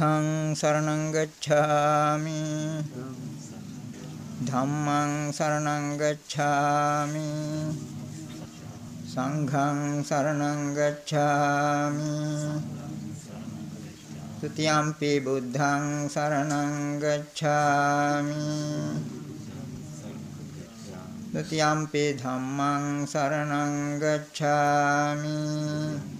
බුද්ධං සරණං ගච්ඡාමි. ධම්මං සරණං ගච්ඡාමි. සංඝං සරණං ගච්ඡාමි. ဒ ුතියම්පි බුද්ධං සරණං ගච්ඡාමි. ဒ ුතියම්පි ධම්මං සරණං ගච්ඡාමි.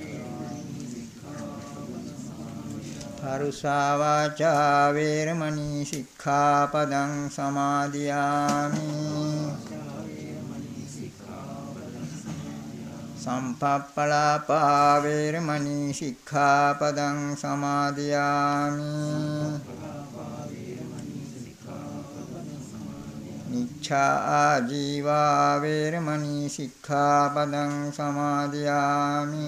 පරුසා වාචා වේරමණී සික්ඛාපදං සමාදියාමි. සම්පප්පලාපා වේරමණී සික්ඛාපදං සමාදියාමි. නිච්ඡා ආජීවා වේරමණී සික්ඛාපදං සමාදියාමි.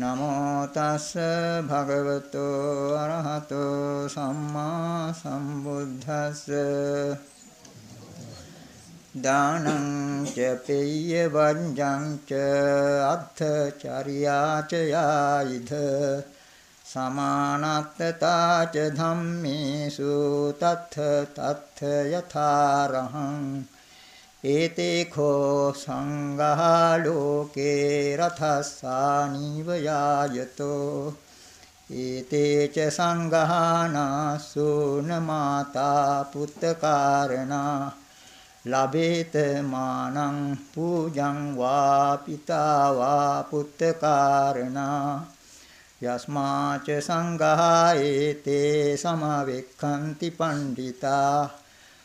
නමෝ තස්ස භගවතෝ අරහතෝ සම්මා සම්බුද්දස්ස. දානං ච පෙය්‍ය වංජං ච අත්ථ චරියාච යායිධ. සමානත්තතා ච ධම්මේසු තත්ථ තත්ථ යථාරහං. ඒතේ khෝ සංඝා ලෝකේ රතස්සානිව යායතෝ ඒතේ ච සංඝානාසුන මාතා පුත්තකාරණා ලබේත මානං පූජං වා පිතා වා පුත්තකාරණා යස්මාච සංඝායේතේ සමවෙක්ඛන්ති පණ්ඩිතා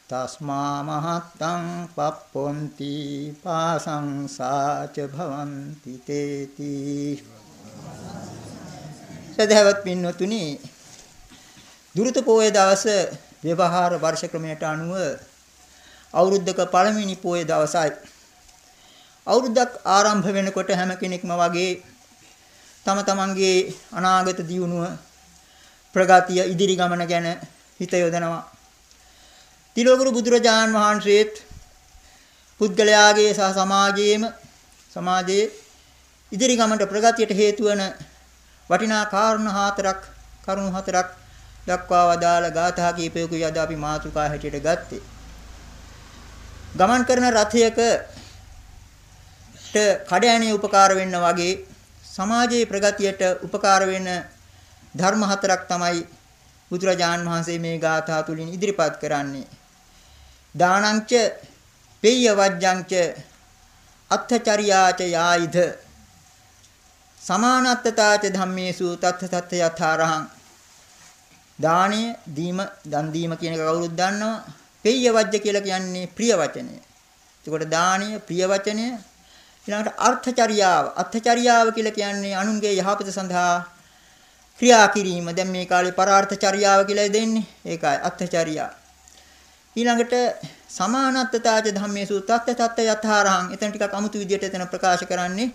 තස්මා මහත්තං පප්පොන්ති පාසංසාච භවಂತಿ තේති සදහවත් පින්නතුනි දුරුත පොයේ දවස ව්‍යවහාර වර්ෂ ක්‍රමයට අනුව අවුරුද්දක පළවෙනි පොයේ දවසයි. අවුරුද්දක් ආරම්භ වෙනකොට හැම කෙනෙක්ම වගේ තම තමන්ගේ අනාගත දියුණුව ප්‍රගතිය ඉදිරි ගමන ගැන හිත යොදනවා. තිලෝගුරු බුදුරජාන් වහන්සේත් පුද්ගලයාගේ සහ සමාජයේම සමාජයේ ඉදිරි ගමනට ප්‍රගතියට හේතු වන වටිනා කාරණා හතරක් කරුණු හතරක් දක්වා වදාළ ගාථා කීපයක යද අපි මාතෘකා හැටියට ගත්තේ. ගමන් කරන රථයක කඩෑනේ උපකාර වෙන්න වගේ සමාජයේ ප්‍රගතියට උපකාර වෙන ධර්ම හතරක් තමයි බුදුරජාන් වහන්සේ මේ ගාථා තුලින් ඉදිරිපත් කරන්නේ. දානංච පෙය්‍ය වජ්ජංච අත්ථචරියාච යායිධ සමානත්තතාච ධම්මේසු තත්ථ තත්ථ යථාරහං දාණය දීම දන් දීම කියන එක කවුරුත් දන්නවා පෙය්‍ය වජ්ජ කියලා කියන්නේ ප්‍රිය වචනය. එතකොට දාණය ප්‍රිය වචනය ඊළඟට අර්ථචර්යාව අර්ථචර්යාව කියලා කියන්නේ අනුන්ගේ යහපත සඳහා ක්‍රියා කිරීම. දැන් මේ කාලේ පරාර්ථචර්යාව කියලා දෙන්නේ. ඒකයි අර්ථචර්යාව. ඊළඟට සමානත්තතාජ ධම්මේසු තත්ත තත්ත යථාරහං. එතන ටිකක් අමුතු විදියට එතන ප්‍රකාශ කරන්නේ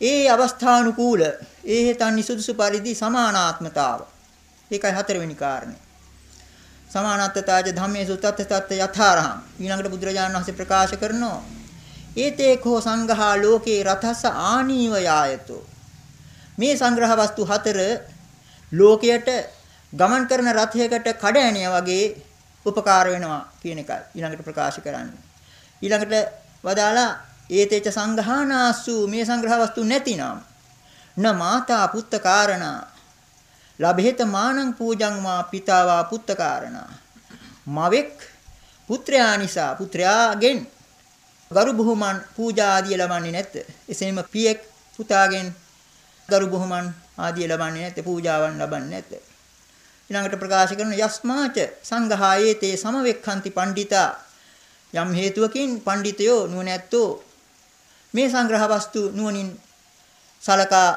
ඒ අවස්ථානුකූල ඒ හේතන් නිසුදුසු පරිදි සමානාත්මතාව. ඒකයි හතරවෙනි කාරණේ. සමානත්තතාජ ධම්මේසු තත්ත තත්ත යථාරහං. ඊළඟට බුදුරජාණන් වහන්සේ ප්‍රකාශ කරනවා ඒතේකෝ සංඝහා ලෝකේ රතස්ස ආනීව යායතෝ මේ සංග්‍රහ වස්තු හතර ලෝකයට ගමන් කරන රථයකට කඩෑනිය වගේ උපකාර වෙනවා කියන එකයි ඊළඟට ප්‍රකාශ කරන්නේ ඊළඟට වදාලා ඒතේච සංඝානාසු මේ සංග්‍රහ වස්තු නැතිනම් න මාතා පුත්ත කාරණා ලබහෙත මානං පූජං මා පිතාවා පුත්ත කාරණා මවෙක් පුත්‍රයා නිසා පුත්‍රයාගෙන් ගරු බුහුමන් පූජා ආදිය ලබන්නේ නැත. එසේම පියෙක් පුතාගෙන් ගරු බුහුමන් ආදිය ලබන්නේ නැත. පූජාවන් ලබන්නේ නැත. ඊළඟට ප්‍රකාශ කරන යස්මාච සංඝායේතේ සමවෙක්ඛන්ති පණ්ඩිතා. යම් හේතුවකින් පණ්ඩිතයෝ නුවණැත්තෝ මේ සංග්‍රහ වස්තු නුවණින් සලකා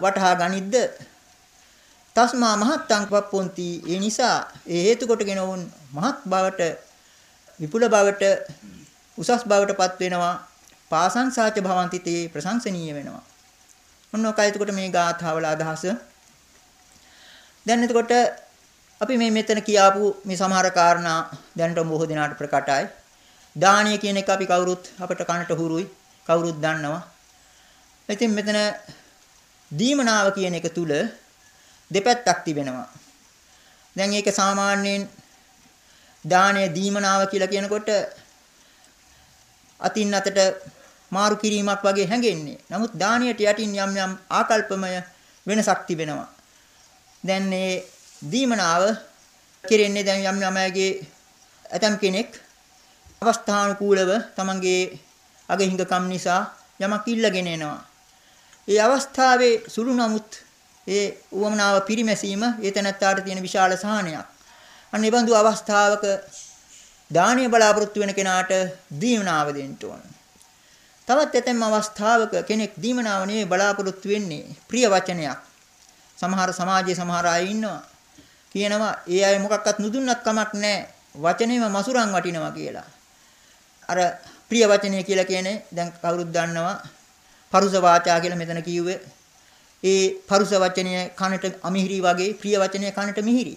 වටහා ගනිද්ද? තස්මා මහත්තං පප්පොන්ති. ඒ නිසා ඒ හේතු කොටගෙන වුන් මහත් බවට විපුල බවට උසස් බවටපත් වෙනවා. පාසංසාච භවಂತಿ තේ ප්‍රශංසනීය වෙනවා. ඔන්න ඔකයි එතකොට මේ ගාථාවල අදහස. දැන් එතකොට අපි මේ මෙතන කියාපු මේ සමහර කාරණා දැනට බොහෝ දිනාට ප්‍රකටයි දානීය කියන එක අපි කවුරුත් අපට කනට හුරුයි කවුරුත් දන්නවා ඉතින් මෙතන දීමනාව කියන එක තුල දෙපැත්තක් තිබෙනවා දැන් ඒක සාමාන්‍යයෙන් දානීය දීමනාව කියලා කියනකොට අතින් අතට මාරු කිරීමක් වගේ හැඟෙන්නේ. නමුත් දානියට යටින් යම් යම් ආකල්පමය වෙනසක් තිබෙනවා. දැන් මේ දීමනාව කෙරෙන්නේ දැන් යම් යම් අයගේ ඇතම් කෙනෙක් අවස්ථානුකූලව තමන්ගේ අගහිඟකම් නිසා යමක් ඉල්ලගෙන එනවා. ඒ අවස්ථාවේ සුළු නමුත් ඒ උවමනාව පිරිමැසීම ඒ තැනත්තාට තියෙන විශාල සහනයක්. අන්න ඒ බඳු අවස්ථාවක දානීය බලාපොරොත්තු වෙන කෙනාට දීමනාව දෙන්න ඕන. තවත් ඇතැම් අවස්ථාවක කෙනෙක් දීමනාව නෙවෙයි බලාපොරොත්තු වෙන්නේ ප්‍රිය වචනයක්. සමහර සමාජයේ සමහර අය ඉන්නවා. කියනවා ඒ අය මොකක්වත් නුදුන්නත් කමක් නැහැ. වචනේම මසුරන් වටිනවා කියලා. අර ප්‍රිය වචනය කියලා කියන්නේ දැන් කවුරුත් දන්නවා පරුස වාචා කියලා මෙතන කිව්වේ. ඒ පරුස වචනය කනට අමිහිරි වගේ ප්‍රිය වචනය කනට මිහිරි.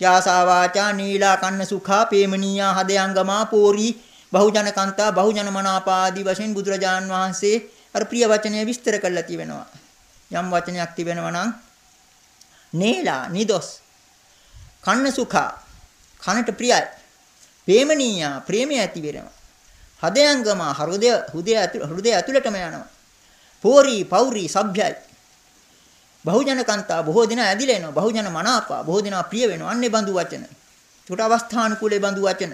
යාසා වාචා නීලා කන්න සුඛා පේමනීයා හදයංගමා පෝරි බහුජන කන්තා බහුජන මනාපාදී වශයෙන් බුදුරජාන් වහන්සේ අර ප්‍රිය වචනය විස්තර කරලා තිබෙනවා. යම් වචනයක් තිබෙනවා නම් නීලා නිදොස් කන්න සුඛා කනට ප්‍රියයි. පේමනීයා ප්‍රේමය ඇති වෙනවා. හදයංගමා හෘදය හෘදය හෘදය ඇතුළටම යනවා. පෝරි පෞරි සભ્યයි බහුජන කාන්තා බොහෝ දෙනා ඇදිලා එනවා. බහුජන මනාපා බොහෝ දෙනා ප්‍රිය වෙනවා. අන්නේ බඳු වචන. ඒකට අවස්ථානුකූලේ බඳු වචන.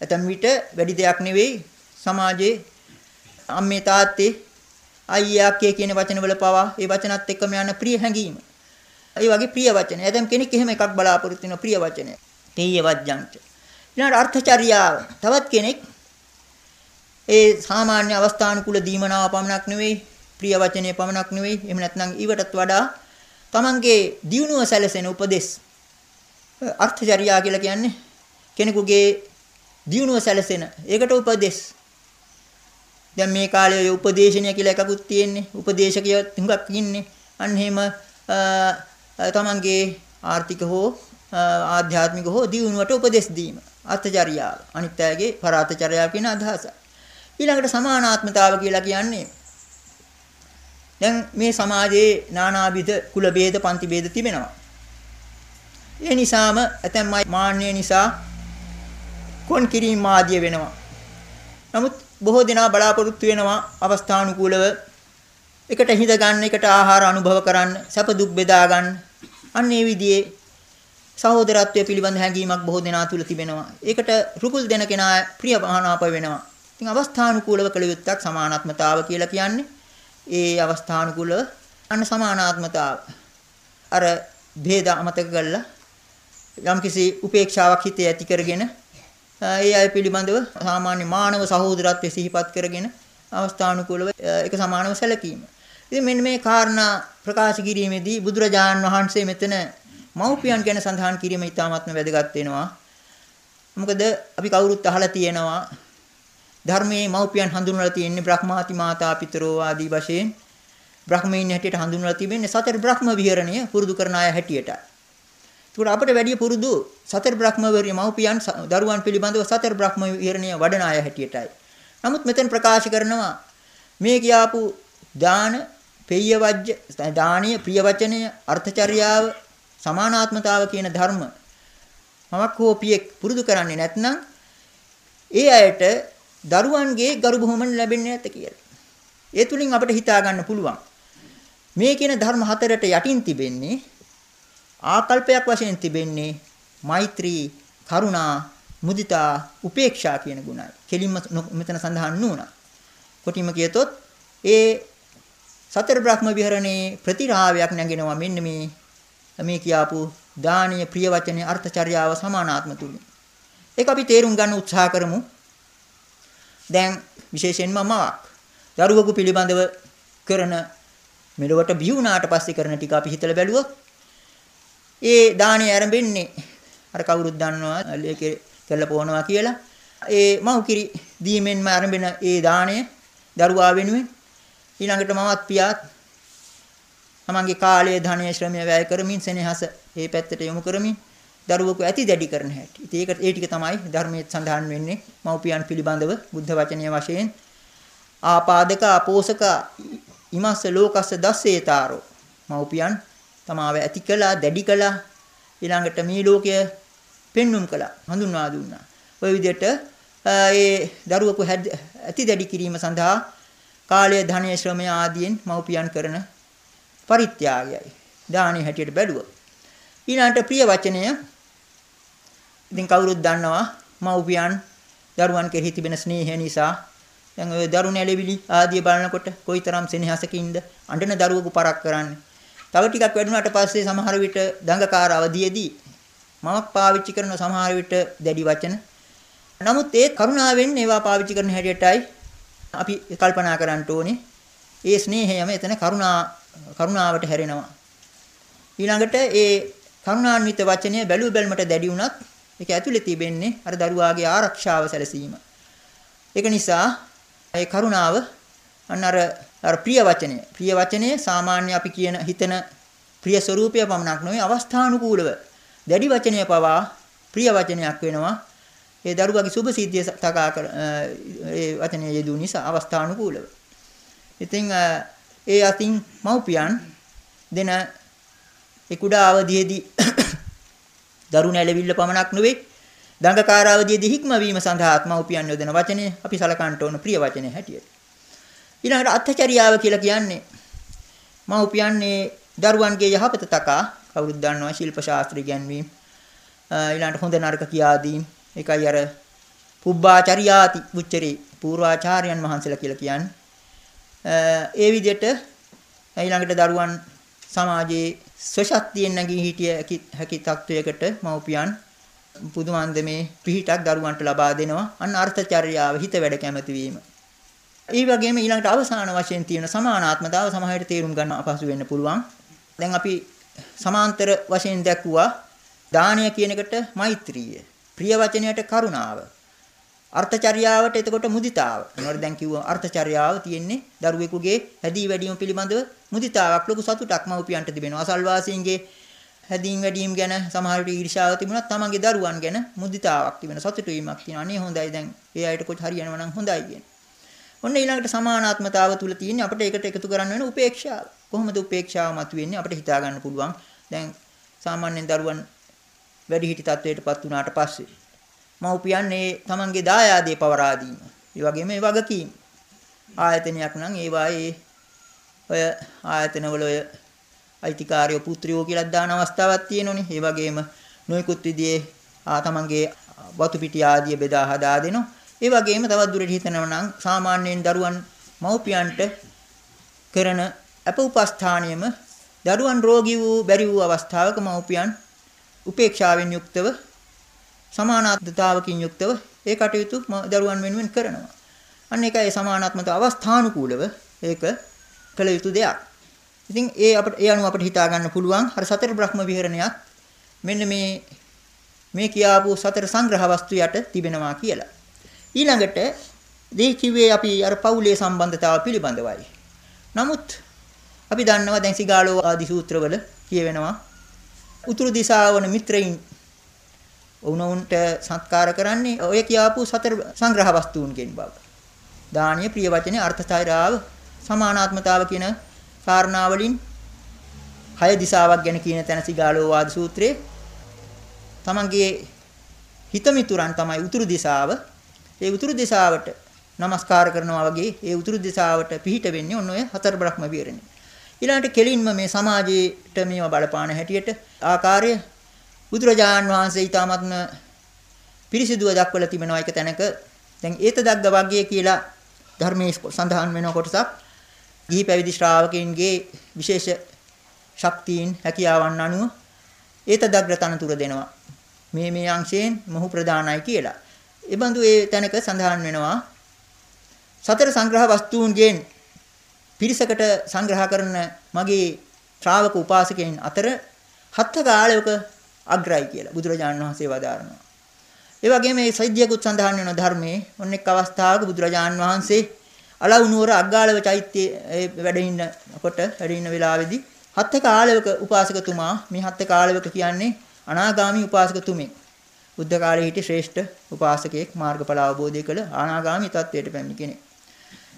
ඇතම් විට වැඩි දෙයක් නෙවෙයි සමාජයේ අම්මේ තාත්තේ අයියා අක්කේ කියන වචනවල පවා ඒ වචනත් එක්කම යන ප්‍රිය හැඟීම. ඒ වගේ ප්‍රිය වචන. ඇතම් කෙනෙක් එහෙම එකක් බලාපොරොත්තු වෙන ප්‍රිය වචනය. තේය වජ්ජංච. ඊළඟ අර්ථචර්යාව. තවත් කෙනෙක් ඒ සාමාන්‍ය අවස්ථානුකූල දීමනාව පමණක් නෙවෙයි ප්‍රිය වචනේ පමණක් නෙවෙයි එහෙම නැත්නම් ඊවටත් වඩා තමන්ගේ දියුණුව සැලසෙන උපදෙස් අර්ථචර්යා කියලා කියන්නේ කෙනෙකුගේ දියුණුව සැලසෙන. ඒකට උපදෙස්. දැන් මේ කාලේ උපදේශනය කියලා එකකුත් තියෙන්නේ. උපදේශකය තුඟක් ඉන්නේ. අන්න එහෙම තමන්ගේ ආර්ථික හෝ ආධ්‍යාත්මික හෝ දියුණුවට උපදෙස් දීම. අර්ථචර්යාව. අනිත් අයගේ පරාර්ථචර්යාව කියන අදහස. ඊළඟට සමානාත්මතාව කියලා කියන්නේ දැන් මේ සමාජයේ නානාවිධ කුල ભેද පන්ති ભેද තිබෙනවා. ඒ නිසාම ඇතැම් මාන්නය නිසා කොන් කිරීම ආදිය වෙනවා. නමුත් බොහෝ දෙනා බලාපොරොත්තු වෙනවා අවස්ථානුකූලව එකට හිඳ ගන්න, එකට ආහාර අනුභව කරන්න, සැප දුක් බෙදා ගන්න. අන්න ඒ විදිහේ සහෝදරත්වය පිළිබඳ හැඟීමක් බොහෝ දෙනා තුල තිබෙනවා. ඒකට රුකුල් දෙන කෙනා ප්‍රිය මහානාප වෙනවා. ඉතින් අවස්ථානුකූලව කළ යුත්තක් සමානාත්මතාව කියලා කියන්නේ. ඒ අවස්ථානුකූලව අන්න සමානාත්මතාව. අර ભેද අමතක කරලා යම්කිසි උපේක්ෂාවක් හිතේ ඇති කරගෙන ඒ අය පිළිබඳව සාමාන්‍ය මානව සහෝදරත්වය සිහිපත් කරගෙන අවස්ථානුකූලව ඒක සමානව සැලකීම. ඉතින් මෙන්න මේ කාරණා ප්‍රකාශ කිරීමේදී බුදුරජාණන් වහන්සේ මෙතන මව්පියන් ගැන සඳහන් කිරීම ඉතාමත්ම වැදගත් වෙනවා. මොකද අපි කවුරුත් අහලා තියෙනවා ධර්මයේ මව්පියන් හඳුන්වලා තියෙන්නේ බ්‍රහ්මාති මාතා පිතරෝ ආදී වශයෙන් බ්‍රහ්මීන් හැටියට හඳුන්වලා තිබෙන්නේ සතර බ්‍රහ්ම විහරණය පුරුදු කරන අය හැටියට. ඒකට අපිට වැඩි පුරුදු සතර බ්‍රහ්ම විහරණය මව්පියන් දරුවන් පිළිබඳව සතර බ්‍රහ්ම විහරණය වඩන අය හැටියටයි. නමුත් මෙතෙන් ප්‍රකාශ කරනවා මේ කියාපු දාන, පෙය්‍ය වජ්‍ය, දානීය, ප්‍රිය වචනය, අර්ථචර්යාව, සමානාත්මතාව කියන ධර්ම මමක් හෝ පියෙක් පුරුදු කරන්නේ නැත්නම් ඒ අයට දරුවන්ගේ ගරු බුහුමන ලැබෙන්නේ නැත කියලා. ඒ තුලින් අපිට හිතා ගන්න පුළුවන්. මේ කියන ධර්ම හතරට යටින් තිබෙන්නේ ආකල්පයක් වශයෙන් තිබෙන්නේ මෛත්‍රී, කරුණා, මුදිතා, උපේක්ෂා කියන ගුණයි. කෙලින්ම මෙතන සඳහන් නුණා. කොටිම කියතොත් ඒ සතර බ්‍රහ්ම විහරණේ ප්‍රතිරාවයක් නැගෙනවා මෙන්න මේ මේ කියාපු දානීය ප්‍රිය වචනේ අර්ථචර්යාව සමානාත්ම තුලින්. ඒක අපි තේරුම් ගන්න උත්සාහ කරමු. දැන් විශේෂයෙන්ම මවක් දරුවෙකු පිළිබඳව කරන මෙලොවට බිහි වුණාට පස්සේ කරන ටික අපි හිතලා බැලුවොත් ඒ දාණය ආරම්භෙන්නේ අර කවුරුත් දන්නවා ඒකේ කළ පොනවා කියලා ඒ මව් කිරි දීමෙන්ම ආරම්භෙන ඒ දාණය දරුවා වෙනුවෙන් ඊළඟට මමත් පියාත් තමන්ගේ කාලය ධනය ශ්‍රමය වැය කරමින් සෙනෙහස මේ පැත්තට යොමු කරමින් දරුවෙකු ඇති දැඩි කරන හැටි. ඉතින් ඒක ඒ ටික තමයි ධර්මයේ සඳහන් වෙන්නේ මව්පියන් පිළිබඳව බුද්ධ වචනය වශයෙන් ආපාදක අපෝසක ඉමස්ස ලෝකස්ස දස්සේතාරෝ මව්පියන් තමාව ඇති කළා දැඩි කළා ඊළඟට මේ ලෝකය පෙන්눔 කළා හඳුන්වා දුන්නා. ওই විදිහට ඒ දරුවෙකු ඇති දැඩි කිරීම සඳහා කාලය ධනය ශ්‍රමය ආදියෙන් මව්පියන් කරන පරිත්‍යාගයයි. දානි හැටියට බැලුවොත්. ඊළඟට ප්‍රිය වචනය ඉතින් කවුරුත් දන්නවා මව්පියන් දරුවන් කෙරෙහි තිබෙන ස්නේහය නිසා දැන් ඔය දරුණු ඇලෙවිලි ආදිය බලනකොට කොයිතරම් සෙනෙහසකින්ද අඬන දරුවෙකු පරක් කරන්නේ. තව ටිකක් වැඩුණාට පස්සේ සමහර විට දඟකාර අවදියේදී මමක් පාවිච්චි කරන සමහර විට දැඩි වචන. නමුත් ඒ කරුණාවෙන් ඒවා පාවිච්චි කරන හැටියටයි අපි කල්පනා කරන්න ඕනේ. ඒ ස්නේහයම එතන කරුණා කරුණාවට හැරෙනවා. ඊළඟට ඒ කරුණාන්විත වචනය බැලු බැලමට දැඩි වුණත් ඒක ඇතුලේ තිබෙන්නේ අර දරුවාගේ ආරක්ෂාව සැලසීම. ඒක නිසා ඒ කරුණාව අන්න අර අර ප්‍රිය වචනය. ප්‍රිය වචනේ සාමාන්‍ය අපි කියන හිතන ප්‍රිය ස්වરૂපය පමණක් නෙවෙයි අවස්ථානුකූලව දැඩි වචනය පවා ප්‍රිය වචනයක් වෙනවා. ඒ දරුවාගේ සුභ සිද්ධිය තකා කර ඒ වචනය යෙදු නිසා අවස්ථානුකූලව. ඉතින් ඒ අතින් මව්පියන් දෙන ඒ කුඩා අවදියේදී දරුණ ඇලවිල්ල පමණක් නෙවෙයි දඟකාර අවදියේදී හික්මවීම සඳහා මව්පියන් යොදන වචනේ අපි සලකන්ට ඕන ප්‍රිය වචනේ හැටියට. ඊළඟට අත්චරියාව කියලා කියන්නේ මව්පියන්නේ දරුවන්ගේ යහපත තකා කවුරුත් දන්නවා ශිල්ප ශාස්ත්‍රය ගැන්වීම ඊළඟට හොඳ නරක කියා දීම ඒකයි අර පුබ්බාචරියාති උච්චරේ පූර්වාචාර්යයන් වහන්සේලා කියලා කියන්නේ ඒ විදිහට ඊළඟට දරුවන් සමාජයේ ස්වශක්තියෙන් නැගී හිටිය හැකි තත්වයකට මව්පියන් පුදුමන්දමේ පිහිටක් දරුවන්ට ලබා දෙනවා අන්න අර්ථචර්යාව හිත වැඩ කැමති වීම. ඒ වගේම ඊළඟට අවසාන වශයෙන් තියෙන සමානාත්මතාව සමහරට තේරුම් ගන්න අපහසු වෙන්න පුළුවන්. දැන් අපි සමාන්තර වශයෙන් දැක්ුවා දානය කියන එකට මෛත්‍රිය. ප්‍රිය වචනයට කරුණාව. අර්ථචර්යාවට එතකොට මුදිතාව. මොනවද දැන් කිව්ව අර්ථචර්යාව තියෙන්නේ දරුවෙකුගේ හැදී වැඩිම පිළිබඳව මුදිතාවක් ලොකු සතුටක් මව්පියන්ට තිබෙනවා. අසල්වාසීන්ගේ හැදීම් වැඩිම් ගැන සමහර විට ඊර්ෂාව තිබුණත් තමන්ගේ දරුවන් ගැන මුදිතාවක් තිබෙන සතුටු වීමක් තියෙනවා. අනේ හොඳයි දැන් ඒ අයට කොච්චර හරියනවා නම් හොඳයි කියන. ඔන්න ඊළඟට සමානාත්මතාව තුල තියෙන්නේ අපිට ඒකට එකතු කරන්න වෙන උපේක්ෂාව. කොහොමද උපේක්ෂාව මතුවෙන්නේ අපිට හිතා ගන්න පුළුවන්. දැන් සාමාන්‍යයෙන් දරුවන් වැඩිහිටි තත්වයටපත් වුණාට පස්සේ මව්පියන් ඒ තමන්ගේ දායාදේ පවරා දීම. ඒ වගේම ඒ වගකීම්. ආයතනයක් නම් ඒවායේ ඔය ආයතනවල ඔය අයිතිකාරයෝ පුත්‍රයෝ කියලා දාන අවස්ථාවක් තියෙනෝනේ. ඒ වගේම නොයෙකුත් විදිහේ ආ තමන්ගේ වතු පිටි ආදිය බෙදා හදා දෙනවා. ඒ වගේම තවත් දුරට හිතනවා නම් සාමාන්‍යයෙන් දරුවන් මව්පියන්ට කරන අප උපස්ථානියම දරුවන් රෝගී වූ බැරි වූ අවස්ථාවක මව්පියන් උපේක්ෂාවෙන් යුක්තව සමානාත්මතාවකින් යුක්තව ඒ කටයුතු දරුවන් වෙනුවෙන් කරනවා. අන්න ඒකයි සමානාත්මතාව අවස්ථානුකූලව ඒක කළ යුතු දෙයක්. ඉතින් ඒ අපිට ඒ අනුව අපිට හිතා ගන්න පුළුවන් අර සතර බ්‍රහ්ම විහරණයක් මෙන්න මේ මේ කියාපු සතර සංග්‍රහ වස්තු යට තිබෙනවා කියලා. ඊළඟට දී කිව්වේ අපි අර පෞලේ සම්බන්ධතාව පිළිබඳවයි. නමුත් අපි දන්නවා දැන් සිගාලෝ ආදි සූත්‍රවල කියවෙනවා උතුරු දිශාවන මිත්‍රයින් වුණුන්ට සත්කාර කරන්නේ ඔය කියාපු සතර සංග්‍රහ වස්තුන්ගෙන් බව. දානීය ප්‍රිය වචනේ අර්ථතෛරාව සමානාත්මතාව කියන කාරණා වලින් හය දිශාවක් ගැන කියන තැන සිගාලෝ වාද සූත්‍රයේ තමන්ගේ හිතමිතුරන් තමයි උතුරු දිශාව. ඒ උතුරු දිශාවට নমස්කාර කරනවා වගේ ඒ උතුරු දිශාවට පිහිට වෙන්නේ ඔන්න ඔය හතර බ්‍රහ්ම විහරණය. ඊළඟට කෙලින්ම මේ සමාජයේට මේව බලපාන හැටියට ආකාරය බුදුරජාන් වහන්සේ ඊ타මත්ම පිරිසිදුව දක්වලා තිබෙනවා එක තැනක. දැන් ඒත දග්ග වග්ගය කියලා ධර්මයේ සඳහන් වෙන කොටසක්. ගිහි පැවිදි ශ්‍රාවකයන්ගේ විශේෂ ශක්තියින් හැකියාවන් අනුව ඒත දග්ග තනතුර දෙනවා. මේ මේ අංශයෙන් මොහු ප්‍රදානයි කියලා. ඒ බඳු ඒ තැනක සඳහන් වෙනවා සතර සංග්‍රහ වස්තුන්ගෙන් පිරිසකට සංග්‍රහ කරන මගේ ශ්‍රාවක උපාසකයන් අතර හත් කාලයක අග්‍රයි කියලා බුදුරජාණන් වහන්සේ වදාරනවා. ඒ වගේම මේ සෛද්‍යකුත් සඳහන් වෙන ධර්මයේ ඔන්න එක් අවස්ථාවක බුදුරජාණන් වහන්සේ අලව් නුවර අග්ගාලව චෛත්‍යයේ වැඩ ඉන්නකොට වැඩ ඉන්න වෙලාවේදී හත් කාලයක උපාසකතුමා මේ හත් කාලයක කියන්නේ අනාගාමී උපාසකතුමෙක්. බුද්ධ කාලයේ හිටි ශ්‍රේෂ්ඨ උපාසකයෙක් මාර්ගඵල අවබෝධය කළ අනාගාමී තත්වයට පැමිණි කෙනෙක්.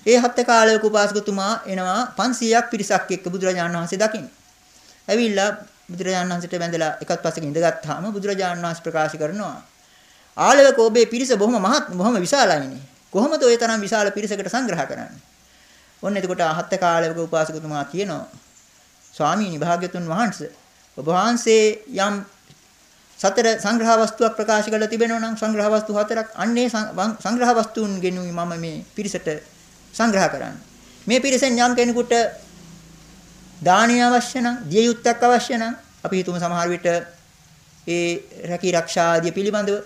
ඒ හත් කාලයක උපාසකතුමා එනවා 500ක් පිරිසක් එක්ක බුදුරජාණන් වහන්සේ දකින්න. ඇවිල්ලා බුදුරජාණන් වහන්සේට වැඳලා එකත් පස්සක ඉඳගත්තාම බුදුරජාණන් වහන්සේ ප්‍රකාශ කරනවා ආලවක ඔබේ පිරිස බොහොම මහත් බොහොම විශාලයිනේ. කොහොමද ওই තරම් විශාල පිරිසකට සංග්‍රහ කරන්නේ? ඔන්න එතකොට අහත්ත කාලයක උපාසකතුමා කියනවා ස්වාමීනි භාග්‍යතුන් වහන්සේ ඔබ වහන්සේ යම් සතර සංග්‍රහ වස්තුවක් ප්‍රකාශ කරලා තිබෙනවා නම් සංග්‍රහ වස්තු හතරක් අන්නේ සංග්‍රහ වස්තුන් ගෙනුයි මම මේ පිරිසට සංග්‍රහ කරන්නේ. මේ පිරිසෙන් යම් කෙනෙකුට දානීය අවශ්‍ය නම්, දිය යුත්තක් අවශ්‍ය නම් අපි හිතමු සමහර විට ඒ රැකී ආරක්ෂා ආදිය පිළිබඳව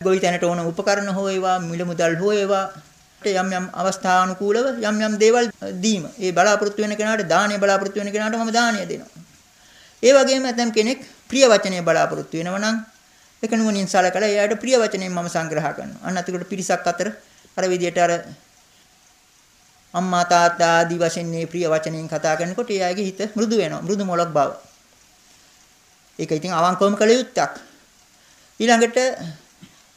ගොවිතැනට ඕන උපකරණ හෝ ඒවා මිල මුදල් හෝ ඒවා යම් යම් අවස්ථානුකූලව යම් යම් දේවල් දීම. ඒ බලාපොරොත්තු වෙන කෙනාට දානය බලාපොරොත්තු වෙන කෙනාට මම දානය දෙනවා. ඒ වගේම ඇතම් කෙනෙක් ප්‍රිය වචනය බලාපොරොත්තු වෙනවා නම් ඒක නුවණින් සලකලා එයාට ප්‍රිය වචනයෙන් මම සංග්‍රහ කරනවා. අන්න අතකට පිරිසක් අතර අර විදියට අර අම්මා තාත්තා ආදී වශයෙන් මේ ප්‍රිය වචනයෙන් කතා කරනකොට එයාගේ හිත මෘදු වෙනවා. මෘදු මොලක් බව. ඒක ඉතින් අවංකවම කළ යුත්තක්. ඊළඟට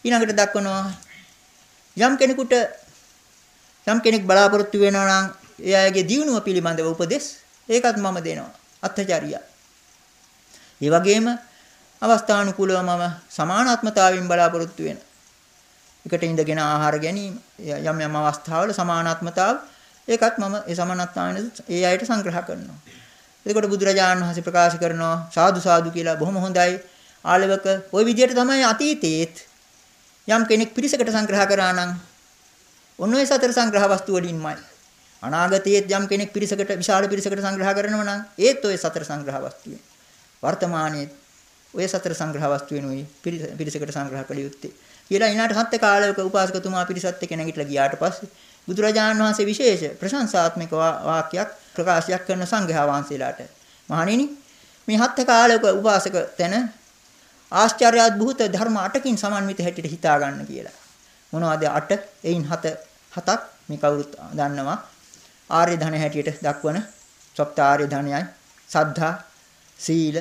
ඊළඟට දක්වනවා යම් කෙනෙකුට යම් කෙනෙක් බලාපොරොත්තු වෙනවා නම් එයාගේ දියුණුව පිළිබඳව උපදෙස් ඒකත් මම දෙනවා අත්චාරිය. ඒ වගේම අවස්ථානුකූලව මම සමානාත්මතාවයෙන් බලාපොරොත්තු වෙන. එකට ඉඳගෙන ආහාර ගැනීම යම් යම් අවස්ථාවල සමානාත්මතාව ඒකත් මම ඒ සමානාත්මතාවයෙන් ඒ අයට සංග්‍රහ කරනවා. එතකොට බුදුරජාණන් වහන්සේ ප්‍රකාශ කරනවා සාදු සාදු කියලා බොහොම හොඳයි. ආලවක ওই විදිහට තමයි අතීතයේත් යම් කෙනෙක් පිරිසකට සංග්‍රහ කරා නම් ඔන්න ඔය සතර සංග්‍රහ වස්තු වලින්මයි. අනාගතයේත් යම් කෙනෙක් පිරිසකට විශාල පිරිසකට සංග්‍රහ කරනවා නම් ඒත් ඔය සතර සංග්‍රහ වස්තුවේ. වර්තමානයේ ඔය සතර සංග්‍රහ වස්තු වෙනුයි පිරිසකට සංග්‍රහ කළ යුත්තේ. කියලා ඊනාට සත්‍ය කාලයක උපාසකතුමා පිරිසත් එක්ක නැගිටලා ගියාට පස්සේ බුදුරජාණන් වහන්සේ විශේෂ ප්‍රශංසාත්මක වාක්‍යයක් ප්‍රකාශයක් කරන සංඝයා වහන්සේලාට මහණෙනි මේ හත් කාලයක උපාසක තැන ආශ්චර්ය අద్භූත ධර්ම 8කින් සමන්විත හැටියට හිතා ගන්න කියලා. මොනවද 8? එයින් 7 හතක් මේ කවුරුත් දන්නවා. ආර්ය ධන හැටියට දක්වන සප්ත ආර්ය ධනයයි සද්ධා සීල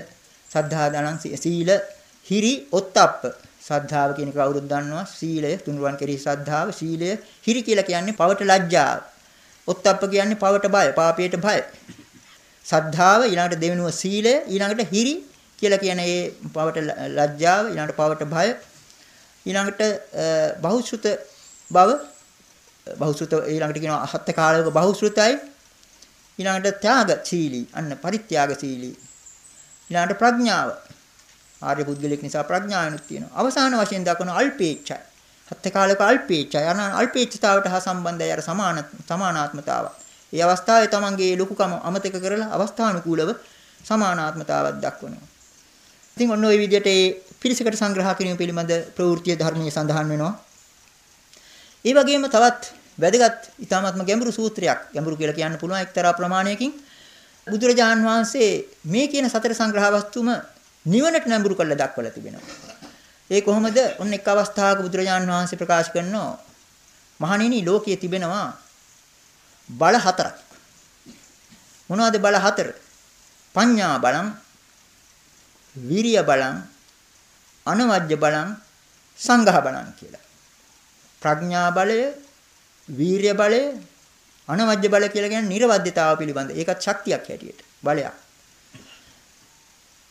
සද්ධා දනං සීල හිරි ඔත්තප්ප සද්ධාව කියන කවුරුත් දන්නවා. සීලය තුනුරුවන් කෙරෙහි සද්ධාව සීලය හිරි කියලා කියන්නේ පවට ලැජ්ජාව. ඔත්තප්ප කියන්නේ පවට බය පාපයට බය. සද්ධාව ඊළඟට දෙවෙනුව සීලය ඊළඟට හිරි කියලා කියන ඒ පවට ලැජ්ජාව ඊළඟට පවට බය. ඊළඟට බහුශෘත බව. බහුශෘත ඊළඟට කියනවා අහත් කාලයක බහුශෘතයි ඊළඟට ත්‍යාගශීලී අන්න පරිත්‍යාගශීලී. ඊළඟට ප්‍රඥාව. ආර්ය පුද්ගලයෙක් නිසා ප්‍රඥානුත් තියෙනවා. අවසාන වශයෙන් දක්වන අල්පේච්ඡය. හත්ති කාලක අල්පේච්ඡය. අන අල්පේච්ඡතාවට හා සම්බන්ධයි අර සමාන සමානාත්මතාව. ඒ අවස්ථාවේ තමන්ගේ ලොකුකම අමතක කරලා අවස්ථානුකූලව සමානාත්මතාවක් දක්වනවා. ඉතින් ඔන්න ওই විදිහට ඒ පිරිසකට සංග්‍රහ කිරීම පිළිබඳ ප්‍රවෘත්ති ධර්මයේ සඳහන් වෙනවා. ඒ වගේම තවත් වැදගත් ඊ타මාත්ම ගැඹුරු සූත්‍රයක් ගැඹුරු කියලා කියන්න පුළුවන් එක්තරා ප්‍රමාණයකින් බුදුරජාන් වහන්සේ මේ කියන සතර සංග්‍රහ වස්තුම නිවනට නැඹුරු කරලා දක්වලා තිබෙනවා. ඒ කොහොමද? ඔන්න එක් අවස්ථාවක බුදුරජාන් වහන්සේ ප්‍රකාශ කරනවා මහණෙනි ලෝකයේ තිබෙනවා බල හතරක්. මොනවද බල හතර? පඤ්ඤා බලං, විරිය බලං, අනවජ්‍ය බලං, සංඝහ බලං කියලා. ප්‍රඥා බලය, වීරිය බලය, අනවජ්‍ය බල කියලා කියන්නේ නිර්වද්‍යතාව පිළිබඳ. ඒකත් ශක්තියක් හැටියට. බලයක්.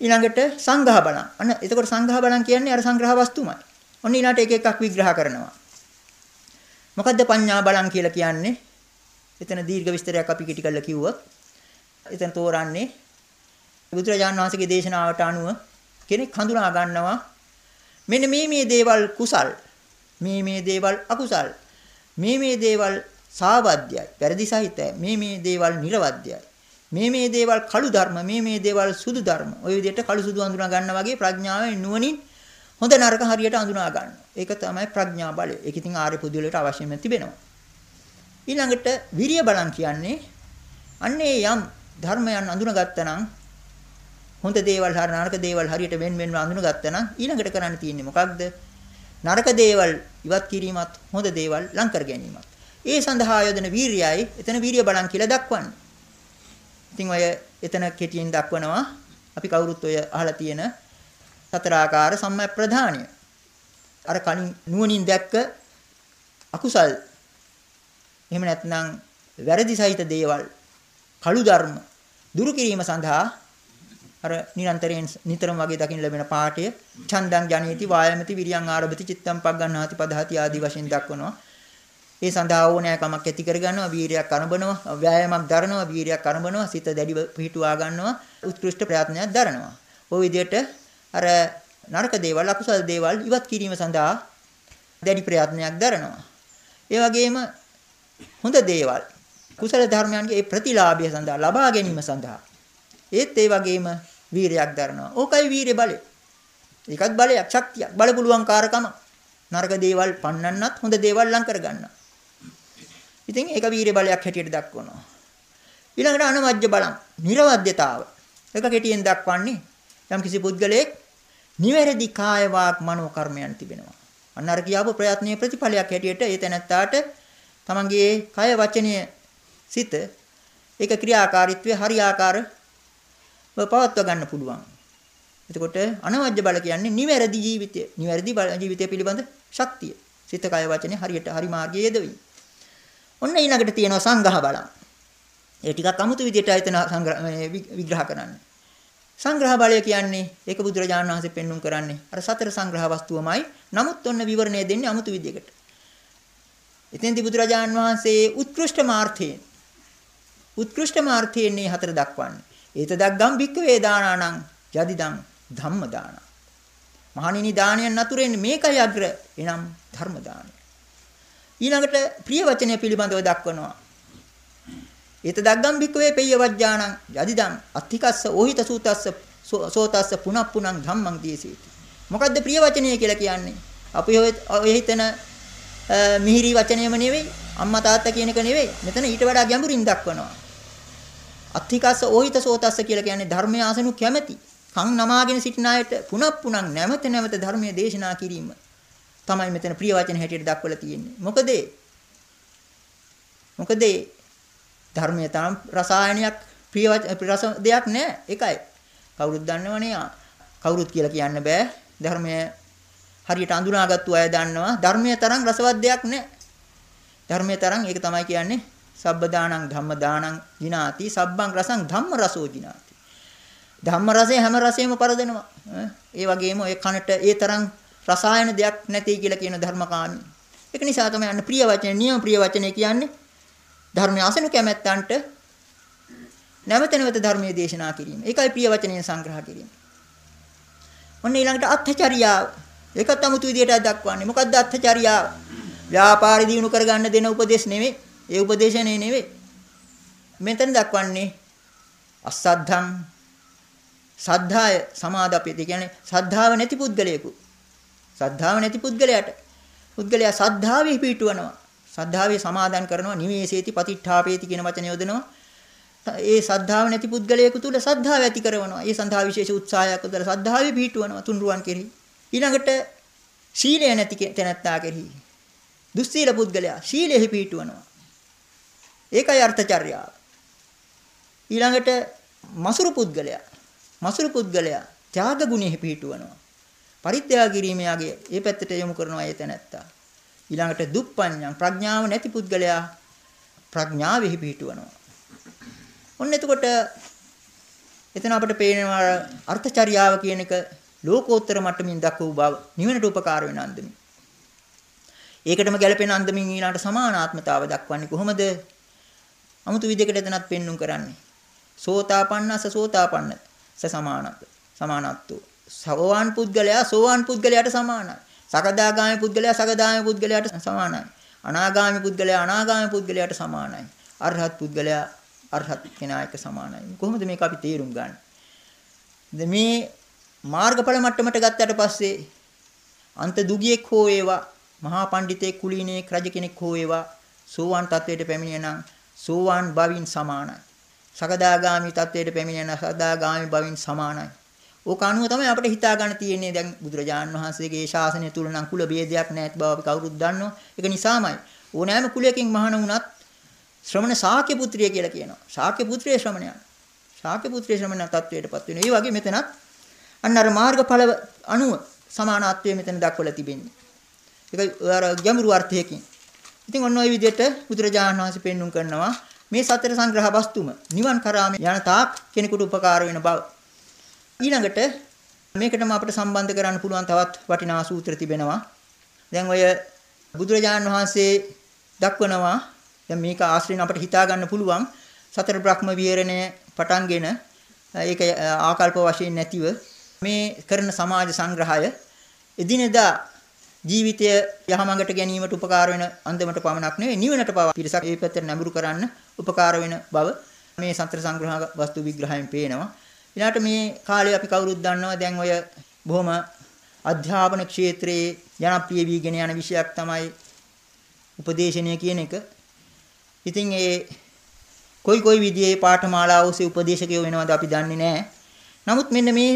ඊළඟට සංඝහ බලං. අන්න එතකොට සංඝහ බලං කියන්නේ අර සංග්‍රහ වස්තුමයි. ඔන්න ඊළඟට එක එකක් විග්‍රහ කරනවා. මොකද්ද පඤ්ඤා බලං කියලා කියන්නේ? එතන දීර්ඝ විස්තරයක් අපි කිටි කරලා කිව්වොත් එතන තෝරන්නේ බුදුරජාණන් වහන්සේගේ දේශනාවට අනුව කෙනෙක් හඳුනා ගන්නවා මෙන්න මේ මේ දේවල් කුසල් මේ මේ දේවල් අකුසල් මේ මේ දේවල් සාවද්‍යයි වැරදි සහිතයි මේ මේ දේවල් නිර්වද්‍යයි මේ මේ දේවල් කළු ධර්ම මේ මේ දේවල් සුදු ධර්ම ඔය විදිහට කළු සුදු අඳුනා ගන්න වගේ ප්‍රඥාවෙන් නුවණින් හොඳ නරක හරියට අඳුනා ගන්න. ඒක තමයි ප්‍රඥා බලය. ඒක ඉතින් ආර්ය පුදුලයට අවශ්‍යම තිබෙනවා. ඊළඟට විරිය බලන් කියන්නේ අන්නේ යම් ධර්මයන් අඳුනගත්තා නම් හොඳ දේවල් හරි නරක දේවල් හරියට වෙන් වෙන්ව අඳුනගත්තා නම් ඊළඟට කරන්න තියෙන්නේ මොකක්ද? නරක දේවල් ඉවත් කිරීමත් හොඳ දේවල් ලං කර ගැනීමත්. ඒ සඳහා යොදන වීරියයි එතන වීරිය බලන් කියලා දක්වන්නේ. ඉතින් ඔය එතන කෙටියෙන් දක්වනවා අපි කවුරුත් ඔය අහලා තියෙන සතරාකාර සම්මය ප්‍රධානිය. අර කලින් නුවණින් දැක්ක අකුසල් එහෙම නැත්නම් වැරදි සහිත දේවල් කළු ධර්ම දුරු කිරීම සඳහා අර නිරන්තරයෙන් නිතරම වගේ දකින්න ලැබෙන පාඨය ඡන්දං ජනේති වායමති විරියං ආරභති චිත්තං පග්ගණ්ණාති පදහති ආදී වශයෙන් දක්වනවා. ඒ සඳහා ඕනෑකමක් ඇති කරගන්නවා වීරියක් අරඹනවා ව්‍යායාමයක් දරනවා වීරියක් අරඹනවා සිත දැඩිව පිහිටුවා ගන්නවා උත්කෘෂ්ඨ ප්‍රයත්නයක් දරනවා. ওই විදිහට අර නරක දේවල් අකුසල දේවල් ඉවත් කිරීම සඳහා දැඩි ප්‍රයත්නයක් දරනවා. ඒ වගේම හොඳ දේවල් කුසල ධර්මයන්ගේ ඒ ප්‍රතිලාභය සඳහා ලබා ගැනීම සඳහා ඒත් ඒ වගේම වීරයක් දරනවා. ඕකයි වීරය බලය. ඒකත් බලයක් ශක්තියක්. බල පුළුවන් කාරකම. නරක දේවල් පන්නන්නත් හොඳ දේවල් ලං කරගන්න. ඉතින් ඒක වීරය බලයක් හැටියට දක්වනවා. ඊළඟට අනවජ්‍ය බලං, නිර්වද්‍යතාව. ඒක කෙටියෙන් දක්වන්නේ යම් කිසි පුද්ගලයෙක් නිවැරදි කාය වාක් මනෝ කර්මයන් තිබෙනවා. අන්න අර කියාපු ප්‍රයත්නයේ ප්‍රතිඵලයක් හැටියට ඒ තැනත්තාට තමන්ගේ කය වචනය සිත ඒක ක්‍රියාකාරීත්වය හරියාකාර පවත්වා ගන්න පුළුවන්. එතකොට අනවජ්‍ය බල කියන්නේ නිවැරදි ජීවිතය. නිවැරදි ජීවිතය පිළිබඳ ශක්තිය. සිත කය වචනේ හරියට හරි මාර්ගයේ යෙදවීම. ඔන්න ඊළඟට තියෙනවා සංඝහ බලං. ඒ ටිකක් අමුතු විදිහට ආයතන විග්‍රහ කරන්නේ. සංග්‍රහ බලය කියන්නේ ඒක බුදුරජාණන් වහන්සේ පෙන්눔 කරන්නේ අර සතර සංග්‍රහ වස්තුවමයි. නමුත් ඔන්න විවරණය දෙන්නේ අමුතු විදිහකට. එතෙන්දී බුදුරජාණන් වහන්සේ උත්කෘෂ්ඨ මාර්ථයෙන් උත්කෘෂ්ඨ මාර්ථයෙන් මේ හතර දක්වන්නේ. ඒතදග්ගම් භික්ක වේදානානං යදිදං ධම්ම දාන. මහණෙනි දානයන් නතුරෙන්නේ මේකයි අග්‍ර එනම් ධර්ම දානය. ඊළඟට ප්‍රිය වචනය පිළිබඳව දක්වනවා. ඒතදග්ගම් භික්ක වේ පෙය්‍ය වජ්ජානං යදිදං අත්තිකස්ස ඕහිත සූතස්ස සෝතස්ස පුනප්පුනං ධම්මං දීසීති. මොකද්ද ප්‍රිය වචනය කියලා කියන්නේ? අපි ඔය හිතන මිහිරි වචනයම නෙවෙයි අම්මා තාත්තා කියන එක නෙවෙයි. මෙතන ඊට වඩා ගැඹුරින් දක්වනවා. අත්තිකස්ස ඕහිත සෝතස්ස කියලා කියන්නේ ධර්මය ආසනු කැමැති. කන් නමාගෙන සිටින අයට පුනක් පුනක් නැවත නැවත ධර්මයේ දේශනා කිරීම තමයි මෙතන ප්‍රිය වචන හැටියට දක්වලා තියෙන්නේ. මොකද මොකද ධර්මයේ තරම් රසායනයක් ප්‍රිය රස දෙයක් නෑ. ඒකයි. කවුරුත් දන්නවනේ කවුරුත් කියලා කියන්න බෑ. ධර්මයේ හරියට අඳුනාගත්තු අය දන්නවා ධර්මයේ තරම් රසවත් දෙයක් නෑ. ධර්මයේ තරම් ඒක තමයි කියන්නේ සබ්බ දානං ධම්ම දානං ජිනාති සබ්බං රසං ධම්ම රසෝ ජිනාති. ධම්ම රසය හැම රසෙම පරදෙනවා. ඒ වගේම ඔය කනට ඒ තරම් රසායන දෙයක් නැtei කියලා කියන ධර්මකාමී. ඒක නිසා තමයි අන්න ප්‍රිය වචනේ නියම ප්‍රිය වචනේ කියන්නේ ධර්මයේ අසනු කැමැත්තන්ට නැවත නැවත ධර්මයේ දේශනා කිරීම. ඒකයි ප්‍රිය වචනයෙන් සංග්‍රහ කිරීම. ඔන්න ඊළඟට අත්චරියාව. ඒක තමයි තු විදියට දක්වන්නේ. මොකද්ද අත්චරියාව? ව්‍යාපාරي දිනු කරගන්න දෙන උපදේශ නෙමෙයි. ඒ උපදේශනේ නෙමෙයි. මෙතන දක්වන්නේ අසද්ධම් සද්ධාය සමාදප්පිත කියන්නේ සද්ධාව නැති පුද්ගලයෙකු සද්ධාව නැති පුද්ගලයාට පුද්ගලයා සද්ධාවේ පිහිටුවනවා. සද්ධාවේ සමාදන් කරනවා නිවේසේති පතිඨාපේති කියන වචන යොදනවා. ඒ සද්ධාව නැති පුද්ගලයෙකු තුල සද්ධාව ඇති කරනවා. ඒ සඳහා විශේෂ උත්සාහයක් යොදලා සද්ධාවේ පිහිටුවනවා තුන්රුවන් කෙරෙහි. ඊළඟට සීලය නැති තැනැත්තා කෙරෙහි. දුස්සීල පුද්ගලයා සීලෙහි පිහිටුවනවා. ඒකයි අර්ථචර්යාව. ඊළඟට මසුරු පුද්ගලයා මසුරු පුද්ගලයා ත්‍යාග ගුණෙහි පිහිටුවනවා. පරිත්‍යාග කිරීම යගේ ඒ පැත්තට යොමු කරනවා ඒ තැනැත්තා. ඊළඟට දුප්පඤ්ඤං ප්‍රඥාව නැති පුද්ගලයා ප්‍රඥාවෙහි පිහිටවනවා. ඔන්න එතකොට එතන අපිට පේනවා අර්ථචර්යාව කියන එක ලෝකෝත්තර මට්ටමින් දක්වූ බව නිවනට උපකාර වෙන අන්දමින්. ඒකටම ගැළපෙන අන්දමින් ඊළඟට සමානාත්මතාව දක්වන්නේ කොහොමද? 아무තු විදිහකට එතනත් පෙන්눔 කරන්නේ. සෝතාපන්නස සෝතාපන්න ස සමානත් සමානත්වෝ සෝවාන් පුද්ගලයා සෝවාන් පුද්ගලයාට සමානයි. සකදාගාමි පුද්ගලයා සකදාගාමි පුද්ගලයාට සමානයි. අනාගාමි පුද්ගලයා අනාගාමි පුද්ගලයාට සමානයි. අරහත් පුද්ගලයා අරහත් කෙනා එක්ක සමානයි. කොහොමද මේක අපි තේරුම් ගන්න? මේ මාර්ගඵල මට්ටමට ගත්තට පස්සේ අන්ත දුගියෙක් හෝ වේවා මහා පඬිතෙක් කුලීනෙක් රජ කෙනෙක් හෝ වේවා සෝවාන් තත්වයට පැමිණෙනනම් සෝවාන් බවින් සමානයි. සකදාගාමි තත්වයට පැමිණෙන සකදාගාමි බවින් සමානයි. ඕක අනුව තමයි අපිට හිතා ගන්න තියෙන්නේ දැන් බුදුරජාණන් වහන්සේගේ ශාසනය තුල නම් කුල ભેදයක් නැති බව අපි කවුරුත් දන්නවා. ඒක නිසාමයි ඕනෑම කුලයකින් මහාන වුණත් ශ්‍රමණ ශාක්‍ය පුත්‍රිය කියලා කියනවා. ශාක්‍ය පුත්‍රිය ශ්‍රමණයා. ශාක්‍ය පුත්‍රිය ශ්‍රමණ තත්වයටපත් වෙනවා. ඒ වගේ මෙතනත් අන්න අර මාර්ගඵල අනුව සමානාත්වය මෙතන දක්වලා තිබෙන්නේ. ඒක අර ගැඹුරු අර්ථයකින්. ඉතින් ඔන්න ඔය විදිහට බුදුරජාණන් වහන්සේ පෙන්눔 කරනවා මේ සතර සංග්‍රහ වස්තුම නිවන් කරාම යන තාක් කෙනෙකුට උපකාර වෙන බව. ඊළඟට මේකටම අපිට සම්බන්ධ කරන්න පුළුවන් තවත් වටිනා සූත්‍ර තිබෙනවා. දැන් ඔය බුදුරජාණන් වහන්සේ දක්වනවා දැන් මේක ආශ්‍රයෙන් අපිට හිතා ගන්න පුළුවන් සතර බ්‍රහ්ම විහරණය පටන්ගෙන ඒක ආකල්ප වශයෙන් නැතිව මේ කරන සමාජ සංග්‍රහය එදිනෙදා ජීවිතය යහමඟට ගැනීමට උපකාර වෙන අන්දමට පමණක් නෙවෙයි නිවනට පවා පිරිසක් ඒ පැත්තට නැඹුරු කරන්න උපකාර වෙන බව මේ සතර සංග්‍රහ වස්තු විග්‍රහයෙන් පේනවා. ඊළාට මේ කාලේ අපි කවුරුත් දන්නවා දැන් ඔය බොහොම අධ්‍යාපන ක්ෂේත්‍රයේ ජනප්‍රිය වීගෙන යන විෂයක් තමයි උපදේශනය කියන එක. ඉතින් ඒ කොයි කොයි විදිහේ පාඨමාලා ඔස්සේ උපදේශකයෝ වෙනවද අපි දන්නේ නැහැ. නමුත් මෙන්න මේ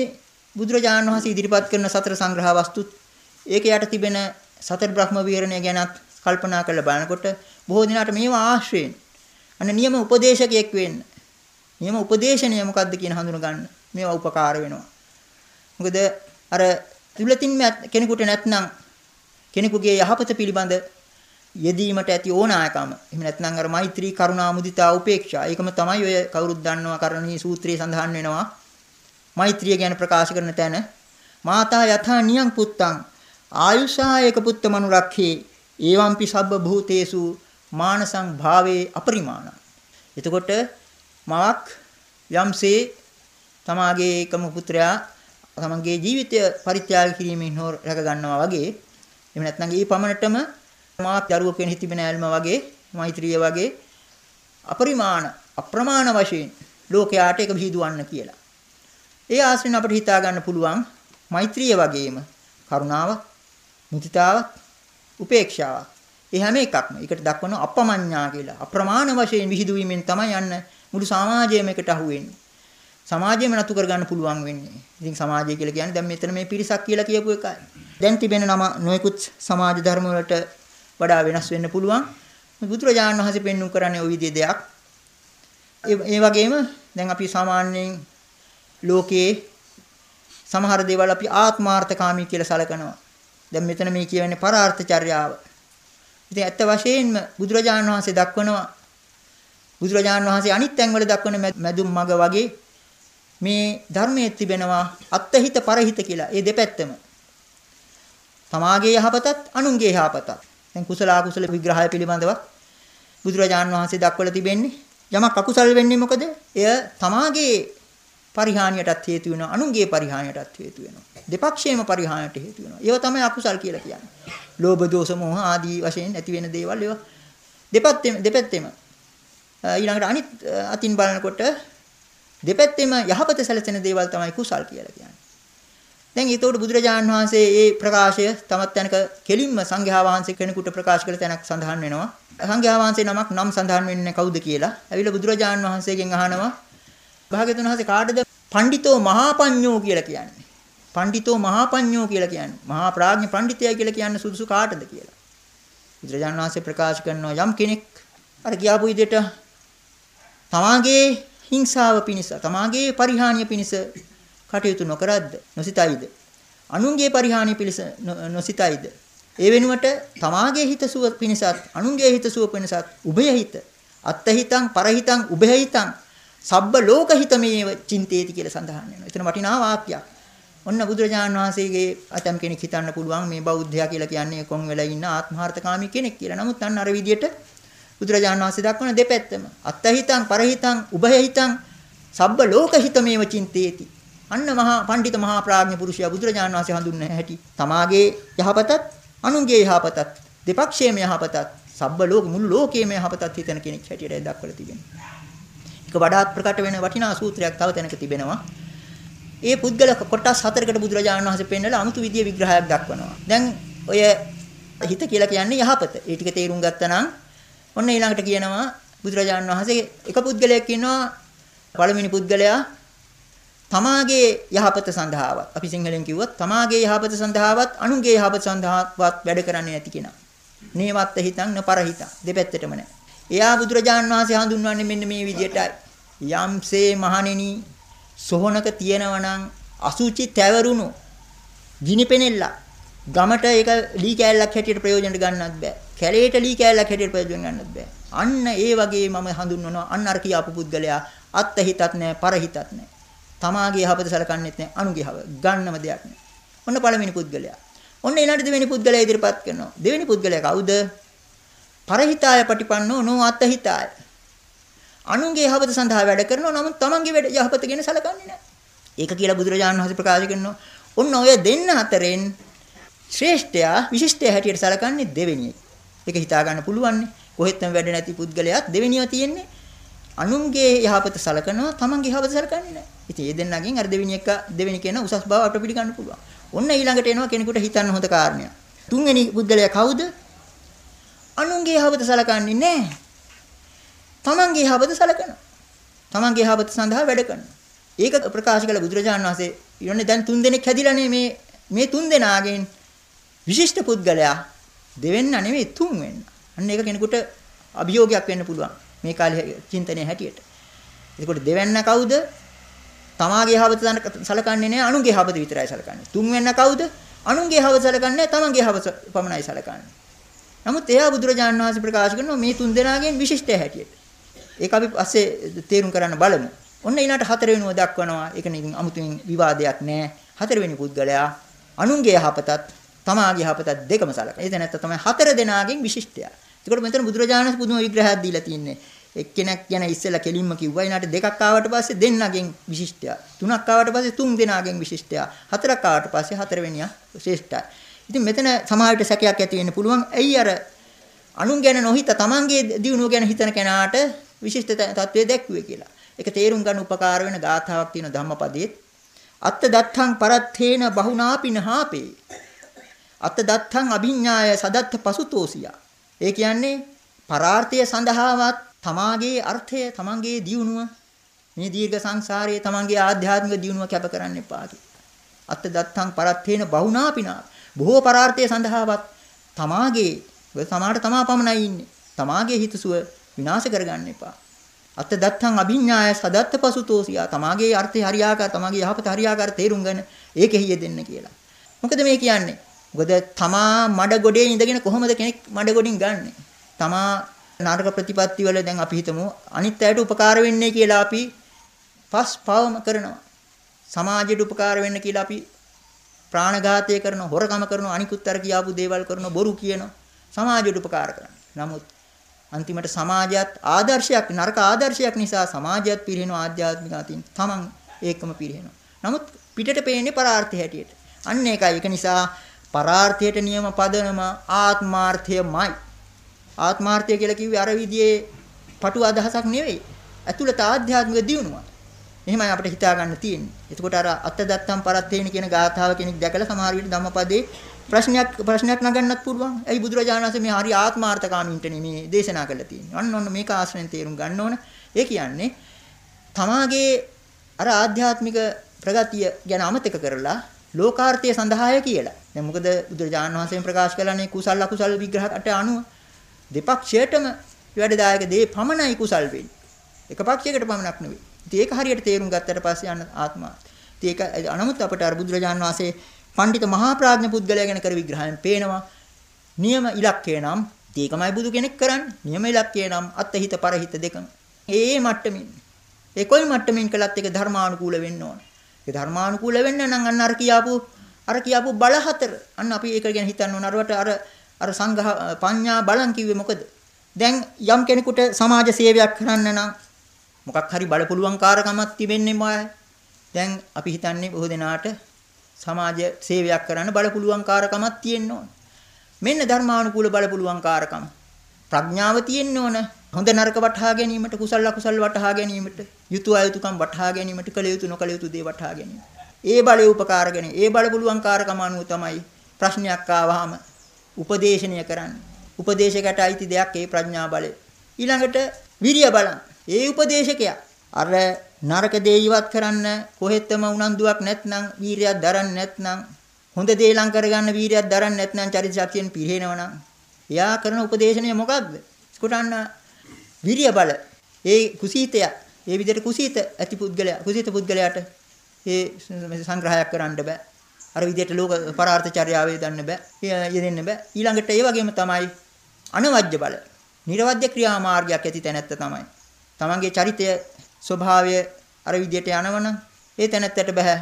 බුදුරජාණන් වහන්සේ ඉදිරිපත් කරන සතර සංග්‍රහ වස්තුත් ඒක යට තිබෙන සතර බ්‍රහ්ම විහරණය ගැනත් කල්පනා කරලා බලනකොට බොහෝ දිනාට මේවා ආශ්‍රයෙන් අන්න නියම උපදේශකයෙක් වෙන්න නියම උපදේශනය මොකක්ද කියන හඳුන ගන්න මේවා උපකාර වෙනවා. මොකද අර තුලතින්ම කෙනෙකුට නැත්නම් කෙනෙකුගේ යහපත පිළිබඳ යෙදීමට ඇති ඕනායකම. එහෙම නැත්නම් අර මෛත්‍රී කරුණා මුදිතා උපේක්ෂා. ඒකම තමයි ඔය කවුරුත් දන්නවා කරණී සූත්‍රයේ සඳහන් වෙනවා. මෛත්‍රිය ගැන ප්‍රකාශ කරන තැන මාතා යථා නියං පුත්තං ආයුෂායක පුත්ත මනුරක්ඛේ ඒවම්පි සබ්බ භූතේසු මානසං භාවේ අපරිමාණ. එතකොට මවක් යම්සේ තමාගේ එකම පුත්‍රයා තමන්ගේ ජීවිතය පරිත්‍යාග කිරීමෙන් හෝ රැක ගන්නවා වගේ එහෙම නැත්නම් ඒ පමණටම මාත් දරුවෙක් වෙන හිතිබෙන ඇල්ම වගේ මෛත්‍රිය වගේ අපරිමාණ අප්‍රමාණ වශයෙන් ලෝකයාට ඒක විහිදුවන්න කියලා. ඒ ආශ්‍රයෙන් අපිට හිතා ගන්න පුළුවන් මෛත්‍රිය වගේම කරුණාව, මුදිතාව, උපේක්ෂාව. ඒ හැම එකක්ම ඒකට දක්වන අපමඤ්ඤා කියලා. අප්‍රමාණ වශයෙන් විහිදුවීමෙන් තමයි යන්න මුළු සමාජයම එකට අහු වෙන්නේ. සමාජයම නතු කරගන්න පුළුවන් වෙන්නේ. ඉතින් සමාජය කියලා කියන්නේ දැන් මෙතන මේ පිරිසක් කියලා කියපු එකයි. දැන් තිබෙන නම නොයෙකුත් සමාජ ධර්ම වලට වඩා වෙනස් වෙන්න පුළුවන්. බුදුරජාණන් වහන්සේ පෙන්වු කරන්නේ ওই විදිහේ දෙයක්. ඒ වගේම දැන් අපි සාමාන්‍යයෙන් ලෝකයේ සමහර දේවල් අපි ආත්මාර්ථකාමී කියලා සලකනවා. දැන් මෙතන මේ කියවන්නේ පරාර්ථ චර්යාව. ඉතින් ඇත්ත වශයෙන්ම බුදුරජාණන් වහන්සේ දක්වනවා බුදුරජාණන් වහන්සේ අනිත් තැන්වල දක්වන මැදුම් මග වගේ මේ ධර්මයේ තිබෙනවා අත්හිත පරහිත කියලා. ඒ දෙපැත්තම. තමාගේ යහපතත් අනුන්ගේ යහපතත්. දැන් කුසල අකුසල විග්‍රහය පිළිබඳව බුදුරජාණන් වහන්සේ දක්වලා තිබෙන්නේ යමක් අකුසල් වෙන්නේ මොකද? එය තමාගේ පරිහානියටත් හේතු වෙනවා අනුන්ගේ පරිහානියටත් හේතු වෙනවා. දෙපක්ෂයේම පරිහානියට හේතු වෙනවා. ඒව තමයි අකුසල් කියලා කියන්නේ. ලෝභ දෝෂ මොහ ආදී වශයෙන් ඇති වෙන දේවල් ඒවා දෙපැත්තෙම දෙපැත්තෙම ඊළඟට අනිත් අතින් බලනකොට දෙපැත්තෙම යහපත සැලසෙන දේවල් තමයි කුසල් කියලා කියන්නේ. දැන් ඊතෝට බුදුරජාණන් වහන්සේ මේ ප්‍රකාශය තමත් තැනක කෙලින්ම සංඝයා වහන්සේ කෙනෙකුට ප්‍රකාශ කළ තැනක් සඳහන් වෙනවා. සංඝයා වහන්සේ නමක් නම් සඳහන් වෙන්නේ කවුද කියලා. ඇවිල්ලා බුදුරජාණන් වහන්සේගෙන් අහනවා භාග්‍යතුන් වහන්සේ කාටද පඬිතෝ මහාපඤ්ඤෝ කියලා කියන්නේ. පඬිතෝ මහාපඤ්ඤෝ කියලා කියන්නේ. මහා ප්‍රඥ පඬිතයා කියලා කියන්නේ සුදුසු කාටද කියලා. බුදුරජාණන් වහන්සේ ප්‍රකාශ කරනවා යම් කෙනෙක් අර කියාපු විදිහට තමාගේ හිංසාව පිණිස තමාගේ පරිහානිය පිණිස කටයුතු නොකරද්ද නොසිතයිද අනුන්ගේ පරිහානිය පිණිස නොසිතයිද ඒ වෙනුවට තමාගේ හිතසුව පිණිසත් අනුන්ගේ හිතසුව පිණිසත් උභය හිත අත්හිතං පරහිතං උභය හිතං සබ්බ ලෝක හිතමේව චින්තේති කියලා සඳහන් වෙනවා. එතන වටිනා වාක්‍යයක්. ඔන්න බුදුරජාණන් වහන්සේගේ අතම් කෙනෙක් හිතන්න පුළුවන් මේ බෞද්ධයා කියලා කියන්නේ කොන් වෙලා ඉන්න ආත්මార్థකාමී කෙනෙක් කියලා. නමුත් අන්න අර විදියට බුදුරජාණන් වහන්සේ දක්වන දෙපැත්තම අත්තහිතං පරහිතං උභයහිතං සබ්බ ලෝකහිතමේව චින්තේති අන්න මහා පඬිත මහා ප්‍රඥ පුරුෂයා බුදුරජාණන් වහන්සේ හඳුන්වන හැටි තමාගේ යහපතත් අනුන්ගේ යහපතත් දෙපක්ෂයේම යහපතත් සබ්බ ලෝක මුළු ලෝකයේම යහපතත් හිතන කෙනෙක් හැටියට දක්වලා තිබෙනවා. ඒක වඩාත් ප්‍රකට වෙන වටිනා සූත්‍රයක් තව තැනක තිබෙනවා. ඒ පුද්ගල කොටස් හතරකට බුදුරජාණන් වහන්සේ පෙන්නලා අමුතු විදිය විග්‍රහයක් දක්වනවා. දැන් ඔය හිත කියලා කියන්නේ යහපත. ඒ ටික තේරුම් ගත්තා නම් ඔන්න ඊළඟට කියනවා බුදුරජාණන් වහන්සේ එක පුද්ගලයෙක් ඉන්නවා පළවෙනි පුද්ගලයා තමාගේ යහපත සඳහාවත් අපි සිංහලෙන් කිව්වොත් තමාගේ යහපත සඳහාවත් අනුන්ගේ යහපත සඳහාවත් වැඩ කරන්නේ නැති කෙනා. නේවත් හිතං නපර හිතං දෙපැත්තටම නැහැ. එයා බුදුරජාණන් වහන්සේ හඳුන්වන්නේ මෙන්න මේ විදිහටයි. යම්සේ මහණෙනි සොහනක තියෙනවනම් අසුචි තැවරුණු ගිනිපෙනෙල්ල ගමට ඒක ලී කෑල්ලක් හැටියට ප්‍රයෝජනට ගන්නත් බෑ. කැලේට ලී කෑල්ලක් හැටියට ප්‍රයෝජන ගන්නත් බෑ. අන්න ඒ වගේ මම හඳුන්වනවා අන්න අර කියාපු පුද්ගලයා අත්ත හිතත් නැහැ, පර හිතත් නැහැ. තමාගේ යහපත සලකන්නේත් නැහැ, අනුගේ යහපත ගන්නම දෙයක් නැහැ. ඔන්න පළවෙනි පුද්ගලයා. ඔන්න ඊළඟට දෙවෙනි පුද්ගලයා ඉදිරිපත් කරනවා. දෙවෙනි පුද්ගලයා කවුද? පරහිතාය පටිපන්නෝ නෝ අත්හිතාය. අනුන්ගේ යහපත සඳහා වැඩ කරනවා නමුත් තමන්ගේ යහපත ගැන සලකන්නේ නැහැ. ඒක කියලා බුදුරජාණන් වහන්සේ ප්‍රකාශ කරනවා. ඔන්න ඔය දෙන්න අතරින් ශ්‍රේෂ්ඨයා විශිෂ්ටය හැටියට සලකන්නේ දෙවෙනි එක. ඒක හිතා ගන්න පුළුවන්නේ. කොහෙත්ම වැඩ නැති පුද්ගලයාත් දෙවෙනිව තියෙන්නේ. අනුන්ගේ යහපත සලකනවා තමන්ගේ යහපත සලකන්නේ නැහැ. ඉතින් මේ දෙන්නගෙන් අර දෙවෙනි එක දෙවෙනි කියන උසස් බව අපිට පිළිගන්න පුළුවන්. ඔන්න ඊළඟට එනවා කෙනෙකුට හිතන්න හොඳ කාරණයක්. තුන්වෙනි පුද්ගලයා කවුද? අනුන්ගේ යහපත සලකන්නේ නැහැ. තමන්ගේ යහපත සලකනවා. තමන්ගේ යහපත සඳහා වැඩ කරනවා. ඒක ප්‍රකාශ කළ බුදුරජාණන් වහන්සේ ඊළඟ දැන් තුන් දෙනෙක් හැදිලානේ මේ මේ තුන් දෙනාගෙන් විශිෂ්ට පුද්ගලයා දෙවෙන්න නෙවෙයි තුන් වෙන්න. අන්න ඒක කෙනෙකුට අභියෝගයක් වෙන්න පුළුවන්. මේ කාලේ චින්තනයේ හැටියට. එතකොට දෙවෙන්න කවුද? තමාගේ යහපත සලකන්නේ නැහැ අනුන්ගේ යහපත විතරයි සලකන්නේ. තුන් වෙන්න කවුද? අනුන්ගේ යහපත සලකන්නේ නැහැ තමන්ගේ යහපත පමණයි සලකන්නේ. නමුත් එයා බුදුරජාණන් වහන්සේ ප්‍රකාශ කරනවා මේ තුන් දෙනාගෙන් විශිෂ්ටය හැටියට. ඒක අපි පස්සේ තේරුම් කරන්න බලමු. ඔන්න ඊළඟට හතරවෙනිව දක්වනවා. ඒක නිකන් අමුතුවෙන් විවාදයක් නෑ. හතරවෙනි පුද්ගලයා අනුන්ගේ යහපතත් තමාගේ යහපතත් දෙකම සලකන. ඒ දැනත්ත තමයි හතර දෙනාගෙන් විශිෂ්ටය. ඒකට මෙතන බුදුරජාණන් පුදුම විග්‍රහයක් දීලා තින්නේ. එක්කෙනෙක් ගැන ඉස්සෙල්ලා කෙලින්ම කිව්වා ඊනාට දෙකක් ආවට පස්සේ දෙන්නගෙන් විශිෂ්ටය. තුනක් ආවට පස්සේ තුන් දෙනාගෙන් විශිෂ්ටය. හතරක් ආවට පස්සේ හතරවෙනියා ශ්‍රේෂ්ඨයි. ඉතින් මෙතන සමාජයට සැකයක් ඇති වෙන්න පුළුවන්. ඇයි අර අනුන් ගැන නොහිත තමන්ගේ දියුණුව ගැන හිතන කෙනාට විශිෂ්ට තත්වයේ දැක්ුවේ කියලා. ඒක තේරුම් ගන්න උපකාර වෙන ගාථාවක් තියෙන ධම්මපදයේ අත්ත දත්තං පරත්තේන බහුනාපින හාපේ අත දත්තං අභිඥාය සදත්ත පසුතෝසියා. ඒ කියන්නේ පරාර්ථය සඳහාවත් තමාගේ අර්ථය තමන්ගේ දියුණුව මේ දීර්ඝ සංසාරයේ තමන්ගේ ආධ්‍යාත්මික දියුණුව කැප කරන්න එපා අත්ත දත්තං පරත්තේන බහුනාපිනා බොහෝ පරාර්ථය සඳහාවත් තමාගේ සමාට තමා පමණයි ඉන්නේ. තමාගේ හිතසුව විනාශ කරගන්න එපා. අත්ත දත්තං අභිඥාය සදත්ත පසුතෝසියා තමාගේ අර්ථය හරියාකාර තමාගේ යහපත හරියාකාර තේරුම් ගන්න ඒකෙ හියෙදෙන්න කියලා. මොකද මේ කියන්නේ? මොකද තමා මඩ ගොඩේ ඉඳගෙන කොහොමද කෙනෙක් මඩ ගොඩින් ගන්නෙ? තමා නරක ප්‍රතිපත්ති වල දැන් අපි හිතමු අනිත් අයට උපකාර වෙන්නේ කියලා අපි පස් පවම කරනවා. සමාජයට උපකාර වෙන්න කියලා අපි ප්‍රාණඝාතය කරනවා, හොරකම කරනවා, අනිකුත් අර කියාපු දේවල් කරනවා, බොරු කියනවා. සමාජයට උපකාර කරනවා. නමුත් අන්තිමට සමාජයත් ආදර්ශයක් නරක ආදර්ශයක් නිසා සමාජයත් පිරිනව ආධ්‍යාත්මික අතින් තමන් ඒකම පිරිනව. නමුත් පිටට පේන්නේ පරාර්ථය හැටියට. අන්න ඒකයි. ඒක නිසා පරාර්ථයට නියම පදනම ආත්මාර්ථයමයි. ආත්මාර්ථය කියලා කිව්වේ අර විදිහේ පටු අදහසක් නෙවෙයි. ඇතුළත ආධ්‍යාත්මික දියුණුවක්. එහෙමයි අපිට හිතා ගන්න තියෙන්නේ. එතකොට අර අත්තදත්තම් පරත්තේන කියන ගාථාව කෙනෙක් දැකලා සමහර විට ධම්මපදේ ප්‍රශ්නයක් ප්‍රශ්නයක් නගන්නත් පුළුවන්. ඇයි බුදුරජාණන් වහන්සේ මේ හරි ආත්මාර්ථකාමීන්ට මේ දේශනා කළා තියෙන්නේ. අන්න ඔන්න මේක ආශ්‍රයෙන් තේරුම් ගන්න ඕන. ඒ කියන්නේ තමාගේ අර ආධ්‍යාත්මික ප්‍රගතිය ගැන අමතක කරලා ලෝකාර්ථය සඳහාය කියලා. දැන් මොකද බුදුරජාණන් වහන්සේ ප්‍රකාශ කළානේ කුසල අකුසල විග්‍රහකට අනුව දෙපක්ෂයටම වැඩදායක දේ පමණයි කුසල් වෙන්නේ. එක පක්ෂයකට පමණක් නෙවෙයි. ඉතින් ඒක හරියට තේරුම් ගත්තට පස්සේ යන ආත්මා. ඉතින් ඒක අනමුත් අපට අර බුදුරජාන් වහන්සේ පඬිත මහා ප්‍රඥ පුද්ගලයා ගැන කර විග්‍රහයෙන් පේනවා. නියම ඉලක්කය නම් ඒකමයි බුදු කෙනෙක් කරන්නේ. නියම ඉලක්කය නම් අත්හිත පරහිත දෙකම. ඒ මට්ටමින්. ඒ කොයි මට්ටමින් කළත් ඒක ධර්මානුකූල වෙන්න ඕන. ඒ ධර්මානුකූල වෙන්න නම් අන්න අර කියාපු අර කියාපු බල හතර. අන්න අපි ඒක ගැන හිතන්න ඕන. අරවට අර අර සංඝ පඤ්ඤා බලන් කිව්වේ මොකද? දැන් යම් කෙනෙකුට සමාජ සේවයක් කරන්න නම් මොකක් හරි බලපුලුවන්කාරකමක් තිබෙන්නේමයි. දැන් අපි හිතන්නේ බොහෝ දෙනාට සමාජ සේවයක් කරන්න බලපුලුවන්කාරකමක් තියෙන්න ඕන. මෙන්න ධර්මානුකූල බලපුලුවන්කාරකම. ප්‍රඥාව තියෙන්න ඕන. හොඳ නරක වටහා ගැනීමට කුසල අකුසල වටහා ගැනීමට යුතුය අයුතුකම් වටහා ගැනීමට කළ යුතු නොකළ යුතු දේ වටහා ගැනීම. ඒ බලය උපකාර ගැනීම. ඒ බලපුලුවන්කාරකම අනුව තමයි ප්‍රශ්නයක් ආවහම උපදේශනය කරන්නේ. උපදේශකට අයිති දෙයක් ඒ ප්‍රඥා බලය. ඊළඟට විරිය බලන්න. ඒ උපදේශකයා අර නරක දේ ඉවත් කරන්න කොහෙත්ම උනන්දුවක් නැත්නම් වීරියක් දරන්නේ නැත්නම් හොඳ දේ ලං කරගන්න වීරියක් දරන්නේ නැත්නම් චරිත ශක්තියෙන් පිරිනවනම් එයා කරන උපදේශනය මොකක්ද? ස්කොටන්න විරිය බල. ඒ කුසීතය ඒ විදිහට කුසීත ඇති පුද්ගලයා කුසීත පුද්ගලයාට ඒ සංග්‍රහයක් කරන්න බෑ. අර විදිහට ලෝක පරාර්ථ චර්යාවේ දන්න බෑ. යෙදෙන්න බෑ. ඊළඟට ඒ වගේම තමයි අනවජ්‍ය බල. නිර්වද්‍ය ක්‍රියාමාර්ගයක් ඇති තැනැත්ත තමයි. තමන්ගේ චරිතය ස්වභාවය අර විදියට යනවනම් ඒ තැනැත්තට බෑ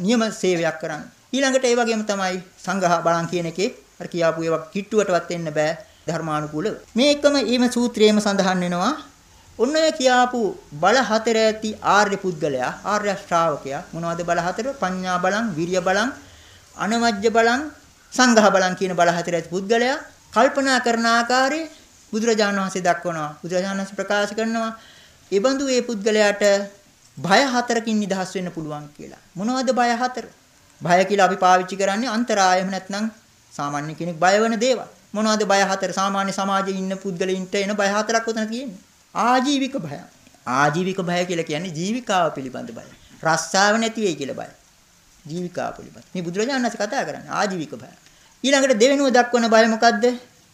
නියම සේවයක් කරන්න. ඊළඟට ඒ වගේම තමයි සංඝහ බලන් කියන එකේ අර කියාපු ඒවා කිට්ටුවටවත් එන්න බෑ ධර්මානුකූලව. මේ එකම ඊම සූත්‍රයේම සඳහන් වෙනවා ඔන්න ඔය කියාපු බල හතර ඇති ආර්ය පුද්ගලයා ආර්ය ශ්‍රාවකයා මොනවද බල හතර? පඤ්ඤා බලං, විරිය බලං, අනවජ්‍ය බලං, සංඝහ බලං කියන බල හතර ඇති පුද්ගලයා කල්පනා කරන ආකාරයේ බුදුරජාණන් වහන්සේ දක්වනවා. බුදුරජාණන් වහන්සේ ප්‍රකාශ කරනවා ඒබඳු ඒ පුද්ගලයාට බය හතරකින් නිදහස් වෙන්න පුළුවන් කියලා. මොනවද බය හතර? බය කියලා අපි පාවිච්චි කරන්නේ අන්තරාය එහෙම නැත්නම් සාමාන්‍ය කෙනෙක් බය වෙන දේවල්. මොනවද බය හතර? සාමාන්‍ය සමාජයේ ඉන්න පුද්ගලයින්ට එන බය හතරක් උතන තියෙන්නේ. ආජීවික භය. ආජීවික භය කියලා කියන්නේ ජීවිකාව පිළිබඳ බය. රස්සාව නැති වෙයි කියලා බය. ජීවිකාව පිළිබඳ. මේ බුදුරජාණන් වහන්සේ කතා කරන්නේ ආජීවික භය. ඊළඟට දෙවෙනුව දක්වන බය මොකද්ද?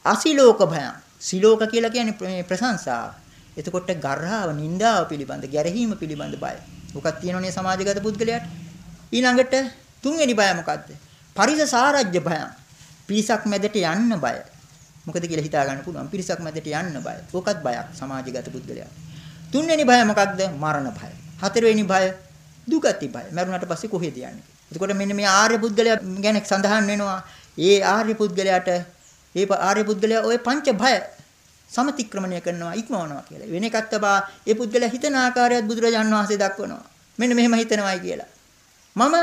අසිලෝක භය. සිලෝක කියලා කියන්නේ ප්‍රශංසාව. එතකොට ගර්හාව, නිന്ദාව පිළිබඳ, ගැරහීම පිළිබඳ බය. මොකක් තියෙනවනේ සමාජගත පුද්ගලයාට. ඊළඟට තුන්වෙනි බය මොකද්ද? පරිස සාරජ්‍ය බය. පිරිසක් මැදට යන්න බය. මොකද කියලා හිතා ගන්න පුළුවන්. පිරිසක් මැදට යන්න බය. ඕකත් බයක් සමාජගත පුද්ගලයාට. තුන්වෙනි බය මොකක්ද? මරණ බය. හතරවෙනි බය දුගති බය. මරුණාට පස්සේ කොහෙද යන්නේ? එතකොට මෙන්න මේ ආර්ය පුද්ගලයා ගැන සඳහන් වෙනවා. ඒ ආර්ය පුද්ගලයාට ඒ ආර්ය පුද්ගලයා ওই පංච බය සමතික්‍රමණය කරනවා ඉක්මවනවා කියලා. වෙන එකක් තබා ඒ පුද්ගලයා හිතන ආකාරයත් බුදුරජාන් වහන්සේ දක්වනවා. මෙන්න මෙහෙම හිතනවායි කියලා. මම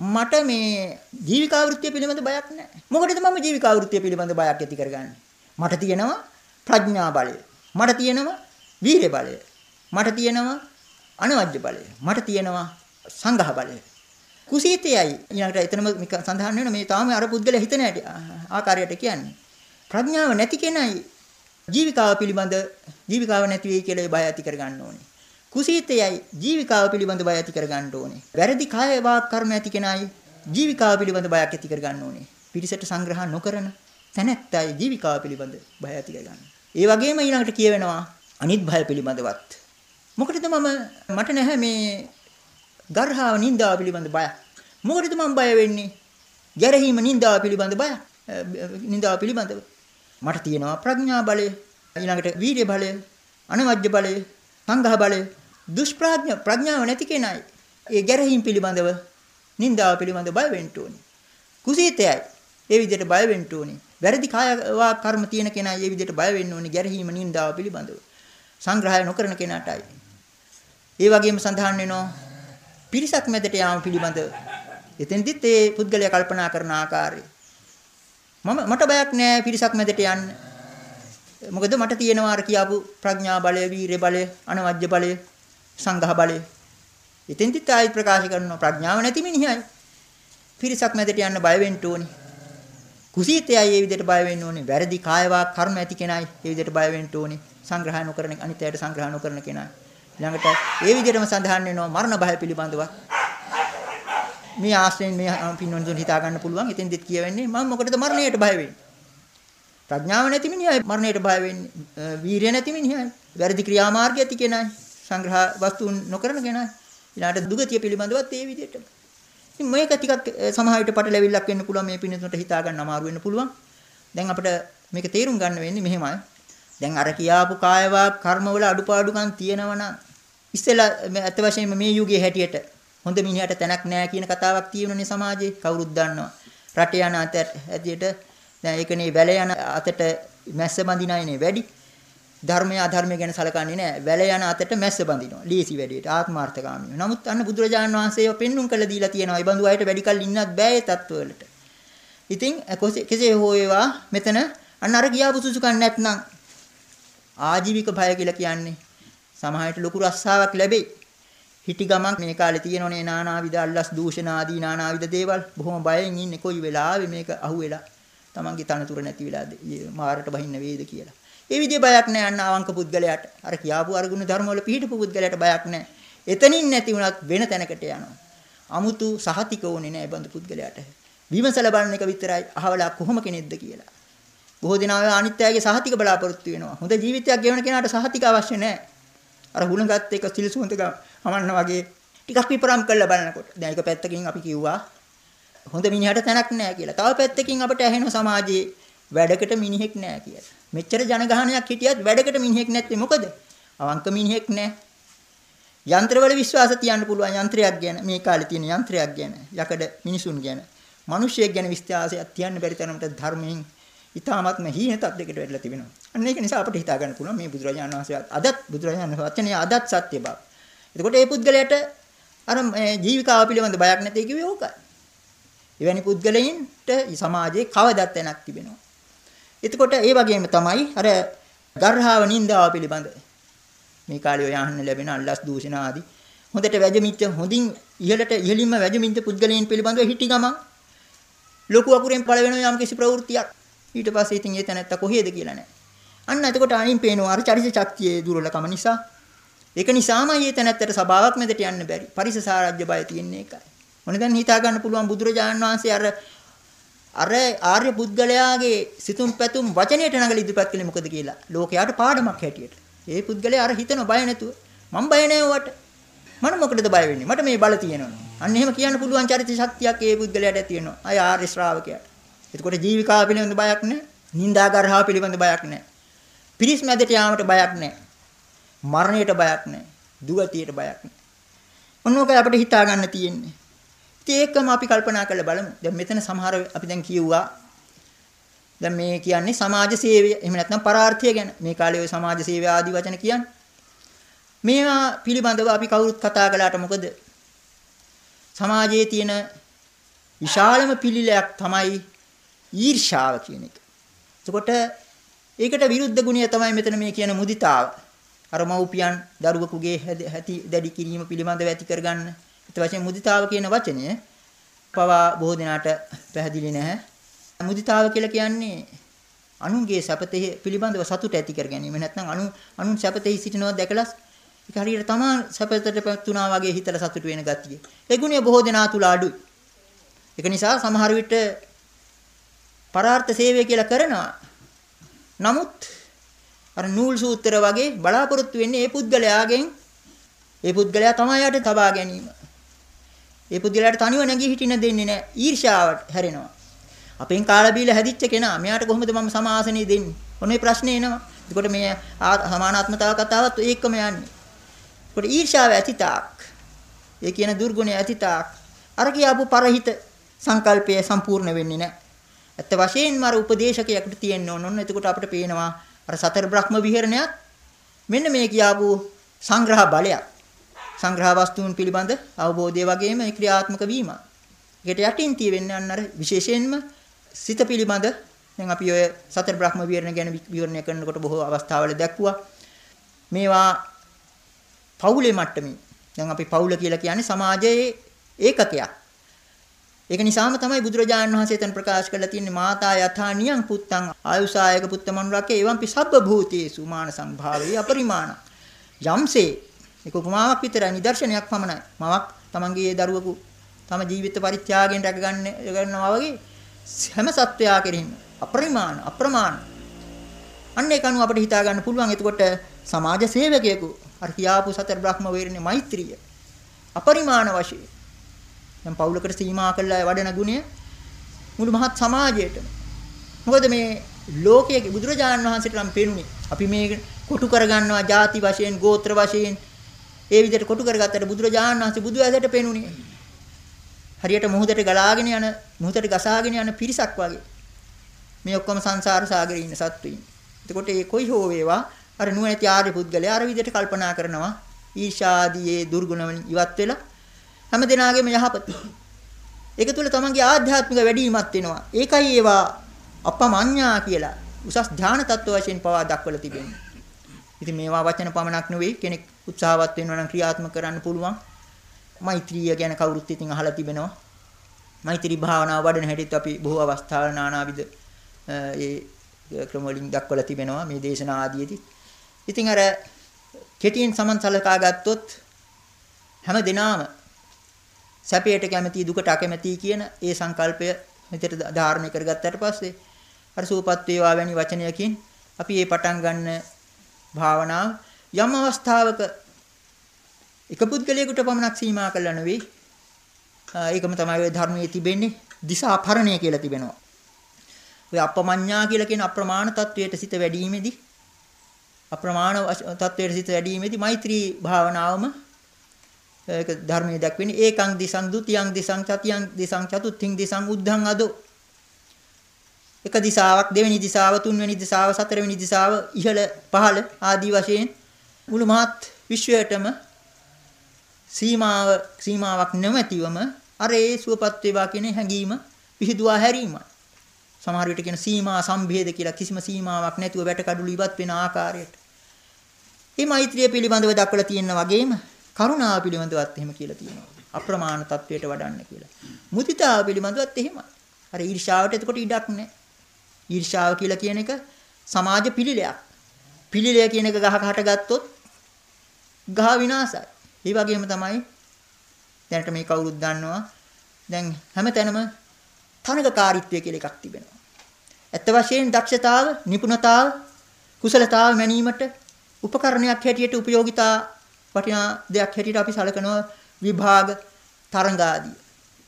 මට මේ ජීවිකාවෘත්තිය පිළිබඳ බයක් නැහැ. මොකටද මම ජීවිකාවෘත්තිය පිළිබඳ බයක් ඇති කරගන්නේ? මට තියෙනවා ප්‍රඥා බලය. මට තියෙනවා වීර්ය බලය. මට තියෙනවා අනවජ්‍ය බලය. මට තියෙනවා සංඝහ බලය. කුසීතයයි ඊළඟට එතනම සඳහන් වෙන මේ තාම අර පුද්ගලයා හිතන ආකාරයට කියන්නේ. ප්‍රඥාව නැති කෙනයි ජීවිකාව පිළිබඳ ජීවිකාව නැති වෙයි කියලා ඒ බය ඇති කරගන්න ඕනේ. කුසීතයයි ජීවිකාව පිළිබඳ බය ඇති කරගන්න ඕනේ. වැරදි කාය වාක් කර්ම ඇති කෙනායි ජීවිකාව පිළිබඳ බයක් ඇති කරගන්න ඕනේ. පිරිසට සංග්‍රහ නොකරන තැනැත්තයි ජීවිකාව පිළිබඳ බය ඇති කරගන්න. ඒ වගේම ඊළඟට කියවෙනවා අනිත් භය පිළිබඳවත්. මොකටද මම මට නැහැ මේ ගර්හාව නින්දාව පිළිබඳ බය. මොකටද මම බය වෙන්නේ? ගැරහීම නින්දාව පිළිබඳ බය. නින්දාව පිළිබඳව මට තියෙනවා ප්‍රඥා බලය, ඊළඟට වීර්ය බලය, අනවජ්‍ය බලය, සංඝහ බලය, දුෂ්ප්‍රඥ ප්‍රඥාව නැති කෙනයි. ඒ ගැරහීම් පිළිබඳව නින්දාව පිළිබඳව බය වෙන්න ඕනේ. කුසීතයයි ඒ විදිහට බය වෙන්න ඕනේ. වැරදි කාය කර්ම තියෙන කෙනා ඒ විදිහට බය වෙන්න ඕනේ ගැරහීම නින්දාව පිළිබඳව. සංග්‍රහය නොකරන කෙනාටයි. ඒ වගේම සඳහන් වෙනවා පිරිසක් මැදට යාම පිළිබඳව. එතෙන්දිත් ඒ පුද්ගලයා කල්පනා කරන ආකාරය. මම මට බයක් නෑ පිරිසක් මැදට යන්න. මොකද මට තියෙනවා අර කියාපු ප්‍රඥා බලය, වීරිය බලය, අනවජ්‍ය බලය, සංඝහ බලය. එතෙන්දිත් ආයි ප්‍රකාශ කරනවා ප්‍රඥාව නැති මිනිහයි. පිරිසක් මැදට යන්න බය වෙන්න ඕනේ. කුසීතයයි ඒ විදිහට බය වෙන්න ඕනේ. වැරදි කායවා කර්ම ඇති කෙනයි ඒ විදිහට බය වෙන්න ඕනේ. සංග්‍රහය නොකරන අනිත් අයට සංග්‍රහ නොකරන කෙනා. ඊළඟට ඒ විදිහටම සඳහන් වෙනවා මරණ භය පිළිබඳව. මේ ආශ්‍රයෙන් මේ පින්නොන්දුන් හිතා ගන්න පුළුවන්. ඉතින් දෙත් කියවෙන්නේ මම මොකටද මරණයට බය වෙන්නේ? ප්‍රඥාව නැති මිනිහයි මරණයට බය වෙන්නේ. වීරිය නැති මිනිහයි. වැරදි ක්‍රියාමාර්ගය ඇති කෙනයි. සංග්‍රහ වස්තුන් නොකරන කෙනයි. ඊළඟට දුගතිය පිළිබඳවත් ඒ විදිහටම. ඉතින් මේක ටිකක් සමහර විට පටලැවිල්ලක් වෙන්න පුළුවන් මේ පින්නතුන්ට හිතා ගන්න අමාරු වෙන්න පුළුවන්. දැන් අපිට මේක තේරුම් ගන්න වෙන්නේ මෙහෙමයි. දැන් අර කියාපු කායවා කර්මවල අඩුපාඩුකම් තියෙනවනම් ඉස්සෙල්ලා ඇත්ත වශයෙන්ම මේ යුගයේ හැටියට හොඳ මිනිහට තැනක් නැහැ කියන කතාවක් තියෙනුනේ සමාජයේ කවුරුත් දන්නවා. රට යන අතට ඇදියට දැන් ඒකනේ වැල යන අතට මැස්ස බඳිනයිනේ වැඩි. ධර්මය අධර්මය ගැන සලකන්නේ නැහැ. වැල යන අතට මැස්ස බඳිනවා. ලීසි වැඩේට ආත්මාර්ථකාමීව. නමුත් අන්න බුදුරජාණන් වහන්සේ ඒව පෙන්눔 කළ දීලා තියෙනවා. ඒ බඳු අයට වැඩි කල් ඉන්නත් බෑ ඒ තත්ත්වවලට. ඉතින් කෙසේ හෝ ඒවා මෙතන අන්න අර ගියාපු සුසුකම් නැත්නම් ආජීවික භය කියලා කියන්නේ සමහරට ලොකු රස්සාවක් ලැබෙයි. හිටි ගමන් මේ කාලේ තියෙනෝනේ නානාවිද අල්ලස් දූෂණ ආදී නානාවිද දේවල් බොහොම බයෙන් ඉන්නේ කොයි වෙලාවෙ මේක අහුවෙලා තමන්ගේ තනතුර නැති වෙලා මාරට බහින්න වේද කියලා. ඒ විදිහේ බයක් නැහැ අන්න අවංක පුද්ගලයාට. අර කියාපු අරගුණ ධර්ම වල පිළිහිටපු පුද්ගලයාට බයක් නැහැ. එතනින් නැති වුණත් වෙන තැනකට යනවා. අමුතු සහතික ඕනේ නැහැ බඳු පුද්ගලයාට. විමසලා බලන එක විතරයි අහවලා කොහොම කෙනෙක්ද කියලා. බොහෝ දෙනා අනිත්‍යයේ සහතික බලාපොරොත්තු වෙනවා. හොඳ ජීවිතයක් ගෙවන කෙනාට සහතික අවශ්‍ය නැහැ. අර හුණගත් එක සිල්සුන්ත ගමන්න වගේ ටිකක් විපරම් කරලා බලනකොට. දැන් එක පැත්තකින් අපි කිව්වා හොඳ මිනිහට තැනක් නැහැ කියලා. තව පැත්තකින් අපිට ඇහෙන සමාජයේ වැඩකට මිනිහෙක් නැහැ කියලා. මෙච්චර ජනගහනයක් හිටියත් වැඩකට මිනිහෙක් නැත්තේ මොකද? අවංක මිනිහෙක් නැහැ. යන්ත්‍රවල විශ්වාස තියන්න පුළුවන් යන්ත්‍රයක් ගැන මේ කාලේ තියෙන යන්ත්‍රයක් ගැන යකඩ මිනිසුන් ගැන මිනිස්සෙක් ගැන විශ්වාසයක් තියන්න බැරි තරමට ධර්මයෙන් ඊ타මත්ම හීන තත්යකට වැටලා තිබෙනවා. අන්න ඒක නිසා අපිට හිතා ගන්න පුළුවන් මේ බුදුරජාණන් වහන්සේ අදත් බුදුරජාණන් වචනේ අදත් සත්‍ය බව. එතකොට මේ පුද්ගලයාට අර ජීවිකාව පිළිබඳ බයක් නැtei කිව්වේ ඕකයි. එවැනි පුද්ගලයින්ට සමාජයේ කවදත් තැනක් තිබෙනවා. එතකොට ඒ වගේම තමයි අර ගර්හාව නින්දාව පිළිබඳ මේ කාලේ ඔය අහන්න ලැබෙන අල්ලස් දූෂණ ආදී හොඳට වැජමිච්ච හොඳින් ඉහළට ඉහළින්ම වැජමිච්ච පුද්ගලයන් පිළිබඳව හිටි ගමන් ලොකු අකුරෙන් පළ වෙන යම් කිසි ප්‍රවෘත්තියක් ඊට පස්සේ ඉතින් ඒ තැනත්ත කොහේද කියලා නැහැ. අන්න එතකොට අනින් පේනවා අර චරිත ශක්තියේ දුර්වලකම නිසා. ඒක නිසාමයි ඒ තැනත්තට සබාවක් මැදට යන්න බැරි. පරිසසාරජ්‍ය බය තියෙන්නේ ඒකයි. මොනේ දැන් හිතා ගන්න පුළුවන් බුදුරජාණන් වහන්සේ අර අර ආර්ය පුද්ගලයාගේ සිතුම් පැතුම් වචනයට නගල ඉදිරිපත් කළේ මොකද කියලා. ලෝකයට පාඩමක් හැටියට. ඒ පුද්ගලයා අර හිතන බය නැතුව මම බය නැහැ මට මොකටද බය වෙන්නේ? මට මේ බල තියෙනවා. අන්න එහෙම කියන්න පුළුවන් චරිත ශක්තියක් ඒ පුද්ගලයාට ඇති වෙනවා. අය ආර්ය ශ්‍රාවකයාට. එතකොට ජීවිකාව පිළිබඳ බයක් නැහැ. නිന്ദාගරහාව පිළිබඳ බයක් නැහැ. පිරිස් මැදට යාමට බයක් නැහැ. මරණයට බයක් නැහැ. දුගතියට බයක් නැහැ. මොනෝකයි අපිට හිතා ගන්න තියෙන්නේ. ඉතින් ඒකම අපි කල්පනා කරලා බලමු. දැන් මෙතන සමහර අපි දැන් කියුවා දැන් මේ කියන්නේ සමාජ සේවය එහෙම නැත්නම් පරාර්ථය ගැන. මේ කාලේ ඔය සමාජ සේවය ආදී වචන කියන්නේ. මේවා පිළිබඳව අපි කවුරුත් කතා කළාට මොකද? සමාජයේ තියෙන විශාලම පිළිලයක් තමයි ඊර්ෂාව කියන එක. එතකොට ඒකට විරුද්ධ ගුණය තමයි මෙතන මේ කියන මුදිතාව. අර මව්පියන් දරුවෙකුගේ හැටි දැඩි කිරීම පිළිබඳව ඇති කරගන්න. ඒත් වශයෙන් මුදිතාව කියන වචනය පවා බොහෝ දෙනාට පැහැදිලි නැහැ. මුදිතාව කියලා කියන්නේ අනුන්ගේ සැපතේ පිළිබඳව සතුට ඇති කර ගැනීම. නැත්නම් අනු අනුන් සැපතේ සිටිනවා දැකලා ඒක හරියට තමා සැපතට පැතුනා වගේ හිතලා සතුට වෙන ගතිය. ඒ ගුණය බොහෝ දෙනා තුල අඩුයි. ඒක නිසා සමහර විට පරාර්ථ සේවය කියලා කරනවා. නමුත් අර නූල් සූත්‍ර වගේ බලාපොරොත්තු වෙන්නේ ඒ පුද්ගලයාගෙන් ඒ පුද්ගලයා තමයි යට තබා ගැනීම. ඒ පුද්ගලයාට තනිව නැගී හිටින්න දෙන්නේ නැහැ. ඊර්ෂාවට හැරෙනවා. අපෙන් කාලා බීලා හැදිච්ච කෙනා මෙයාට කොහොමද මම සමාසනෙ දෙන්නේ? ඔන්නේ ප්‍රශ්නේ එනවා. එතකොට මේ සමානාත්මතාව කතාවත් ඒකම යන්නේ. එතකොට ඊර්ෂාව ඇතිතාක් ඒ කියන දුර්ගුණය ඇතිතාක් අර කියාපු පරහිත සංකල්පය සම්පූර්ණ වෙන්නේ නැහැ. ඇත්ත වශයෙන්ම අර උපදේශකයෙකුට තියෙන්න ඕන. ඔන්න එතකොට අපිට පේනවා අර සතර බ්‍රහ්ම විහරණයත් මෙන්න මේ කියාපු සංග්‍රහ බලයක්. සංග්‍රහ වස්තුන් පිළිබඳ අවබෝධය වගේම ඒ ක්‍රියාත්මක වීම. ඒකට යටින් තියෙන්නේ අන්න අර විශේෂයෙන්ම සිත පිළිබඳ දැන් අපි ඔය සතර බ්‍රහ්ම විහරණ ගැන විවරණය කරනකොට බොහෝ අවස්ථාවල දැක්ුවා. මේවා පවුලේ මට්ටමින් දැන් අපි පවුල කියලා කියන්නේ සමාජයේ ඒකකයක්. ඒක නිසාම තමයි බුදුරජාණන් වහන්සේ එතන ප්‍රකාශ කරලා තියෙන්නේ මාතා යථා නියං පුත්තං ආයුසායක පුත්ත මනුරකේ එවම්පි සබ්බ භූතේසු මාන සංභාවේ අපරිමාණ යම්සේ ඒක උපමාවක් විතරයි. නිදර්ශනයක් පමණයි. මවක් තමන්ගේ දරුවෙකු තම ජීවිත පරිත්‍යාගයෙන් රැකගන්න ගන්නවා වගේ හැම සත්වයා කෙරෙහිම අපරිමාණ අප්‍රමාණ. අන්න ඒක අනුව අපිට හිතා ගන්න පුළුවන්. එතකොට සමාජ සේවකයෙකු අර කියාපු සතර බ්‍රහ්ම වේරණේ මෛත්‍රිය. අපරිමාණ වශයෙන්. දැන් පවුලකට සීමා කළා වඩන ගුණය මුළු මහත් සමාජයටම. මොකද මේ ලෝකයේ බුදුරජාණන් වහන්සේට නම් පෙනුනේ. අපි මේ කොටු කරගන්නවා ಜಾති වශයෙන් ගෝත්‍ර වශයෙන් ඒ විදිහට කොටු කරගත්තට බුදුරජාණන් වහන්සේ බුදු ඇසට පෙනුනේ හරියට මුහුදට ගලාගෙන යන මුහුදට ගසාගෙන යන පිරිසක් වගේ මේ ඔක්කොම සංසාර සාගරේ ඉන්න සත්වයින්. එතකොට ඒ කොයි හෝ වේවා අර නුවණැති ආර්ය පුද්ගලයා අර විදිහට කල්පනා කරනවා ඊර්ෂාදීයේ දුර්ගුණ වලින් ඉවත් වෙලා හැම දිනාගෙම යහපත. ඒක තුල තමන්ගේ ආධ්‍යාත්මික වැඩිවීමක් වෙනවා. ඒකයි ඒවා අපමඤ්ඤා කියලා උසස් ධාන තත්ත්ව වශයෙන් පවා දක්වලා තිබෙන්නේ. ඉතින් මේවා වචන පමණක් නෙවෙයි කෙනෙක් උත්සාහවත් වෙනවා නම් ක්‍රියාත්මක කරන්න පුළුවන්. මෛත්‍රිය ගැන කවුරුත් ඉතින් අහලා තිබෙනවා. මෛත්‍රී භාවනාව වඩන හැටිත් අපි බොහෝ අවස්ථාවල නානාවිද ඒ ක්‍රම වලින් දක්වලා තිබෙනවා මේ දේශනා ආදීදී. ඉතින් අර කෙටියෙන් සමන් සලකා ගත්තොත් හැම දිනාම සැපයට කැමති දුකට අකමැති කියන ඒ සංකල්පය මෙතට ධාරණය කරගත්තට පස්සේ අර සූපත් වේවා වැනි වචනයකින් අපි මේ පටන් ගන්න භාවනාව යම් අවස්ථාවක එක පුද්ගලයෙකුට පමණක් සීමා කළා නෙවෙයි ඒකම තමයි ඔය ධර්මයේ තිබෙන්නේ දිසාපරණය කියලා තිබෙනවා. ඔය අපමඤ්ඤා කියලා කියන අප්‍රමාණ තත්වයට සිත වැඩිීමේදී අප්‍රමාණ තත්වයට සිත වැඩිීමේදී මෛත්‍රී භාවනාවම ඒක ධර්මයේ දක්වන්නේ ඒකං දිසං ဒ ුතියං දිසං චතියං දිසං චතුත්ථින් දිසං උද්ධං අදෝ. එක දිසාවක් දෙවෙනි දිසාව තුන්වෙනි දිසාව සතරවෙනි දිසාව ඉහළ පහළ ආදී වශයෙන් මුළු මහත් විශ්වයටම සීමාව සීමාවක් නැමැතිවම අර ඒ සුවපත් වේවා කියන හැඟීම පිහිදුවා හැරීමයි සමහර විට කියන සීමා සම්භේද කියලා කිසිම සීමාවක් නැතුව වැටකඩුළු ඉවත් වෙන ආකාරයට. මේ මෛත්‍රිය පිළිබඳව දක්වලා තියෙන වගේම කරුණාව පිළිබඳවත් එහෙම කියලා තියෙනවා. අප්‍රමාණ තත්වයට වඩන්න කියලා. මුදිතාව පිළිබඳවත් එහෙමයි. අර ඊර්ෂාවට එතකොට ඉඩක් නැහැ. ඊර්ෂාව කියලා කියන එක සමාජ පිළිලයක්. පිළිලය කියන එක ගහක හටගත්තොත් ගහ විනාශයි. ඒ වගේම තමයි දැනට මේ කවුරුත් දන්නවා. දැන් හැමතැනම තනකකාරීත්වය කියලා එකක් තිබෙනවා. ඇත්ත වශයෙන් දක්ෂතාව, නිපුණතාව, කුසලතාව මැනීමට උපකරණයක් හැටියට ප්‍රයෝගිතා වටිනා දෙයක් හැටියට අපි සලකනවා විභාග තරඟ ආදී.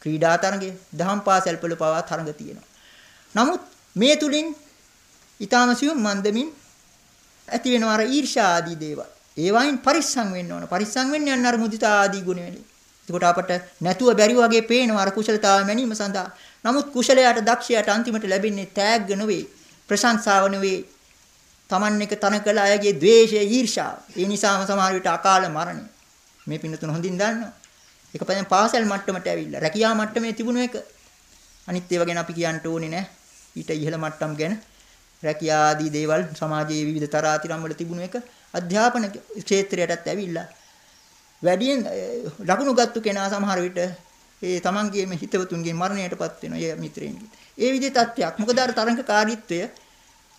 ක්‍රීඩා තරඟය, දහම් පාසල් වල පවා තරඟ තියෙනවා. නමුත් මේ තුලින් ඊටාම සියුම් මන්දමින් ඇති වෙනවා අර ඊර්ෂ්‍යා ආදී දේවල්. ඒ වයින් පරිස්සම් වෙන්න ඕන. පරිස්සම් වෙන්නේ අන්න අර මුදිතා ආදී ගුණ වලින්. එතකොට අපට නැතුව බැරි වගේ පේනවා අර කුසලතාව මැනීම සඳහා. නමුත් කුසලයට දක්ෂයට අන්තිමට ලැබෙන්නේ තෑග්ග නෙවෙයි, ප්‍රශංසාව නෙවෙයි. Taman එක තන කළ අයගේ द्वේෂය, ඊර්ෂාව. ඒ නිසාම සමහර විට අකාල මරණය. මේ පින්නතුන හොඳින් දන්නවා. ඒක පදෙන් පාසල් මට්ටමට ඇවිල්ලා රැකියාව මට්ටමේ තිබුණු එක. අනිත් ඒවා ගැන අපි කියන්න ඕනේ නෑ. ඊට ඉහළ මට්ටම් ගැන රැකියා ආදී දේවල් සමාජයේ විවිධ තරාතිරම් වල තිබුණු එක අධ්‍යාපන ක්ෂේත්‍රයටත් ඇවිල්ලා වැඩියෙන් ලකුණු ගත්තු කෙනා සමහර විට ඒ තමන්ගේම හිතවතුන්ගේ මරණයටපත් වෙනවා ඒ මිත්‍රයන්ගේ. ඒ විදිහේ තත්ත්වයක්. මොකද අර තරංගකාරීත්වය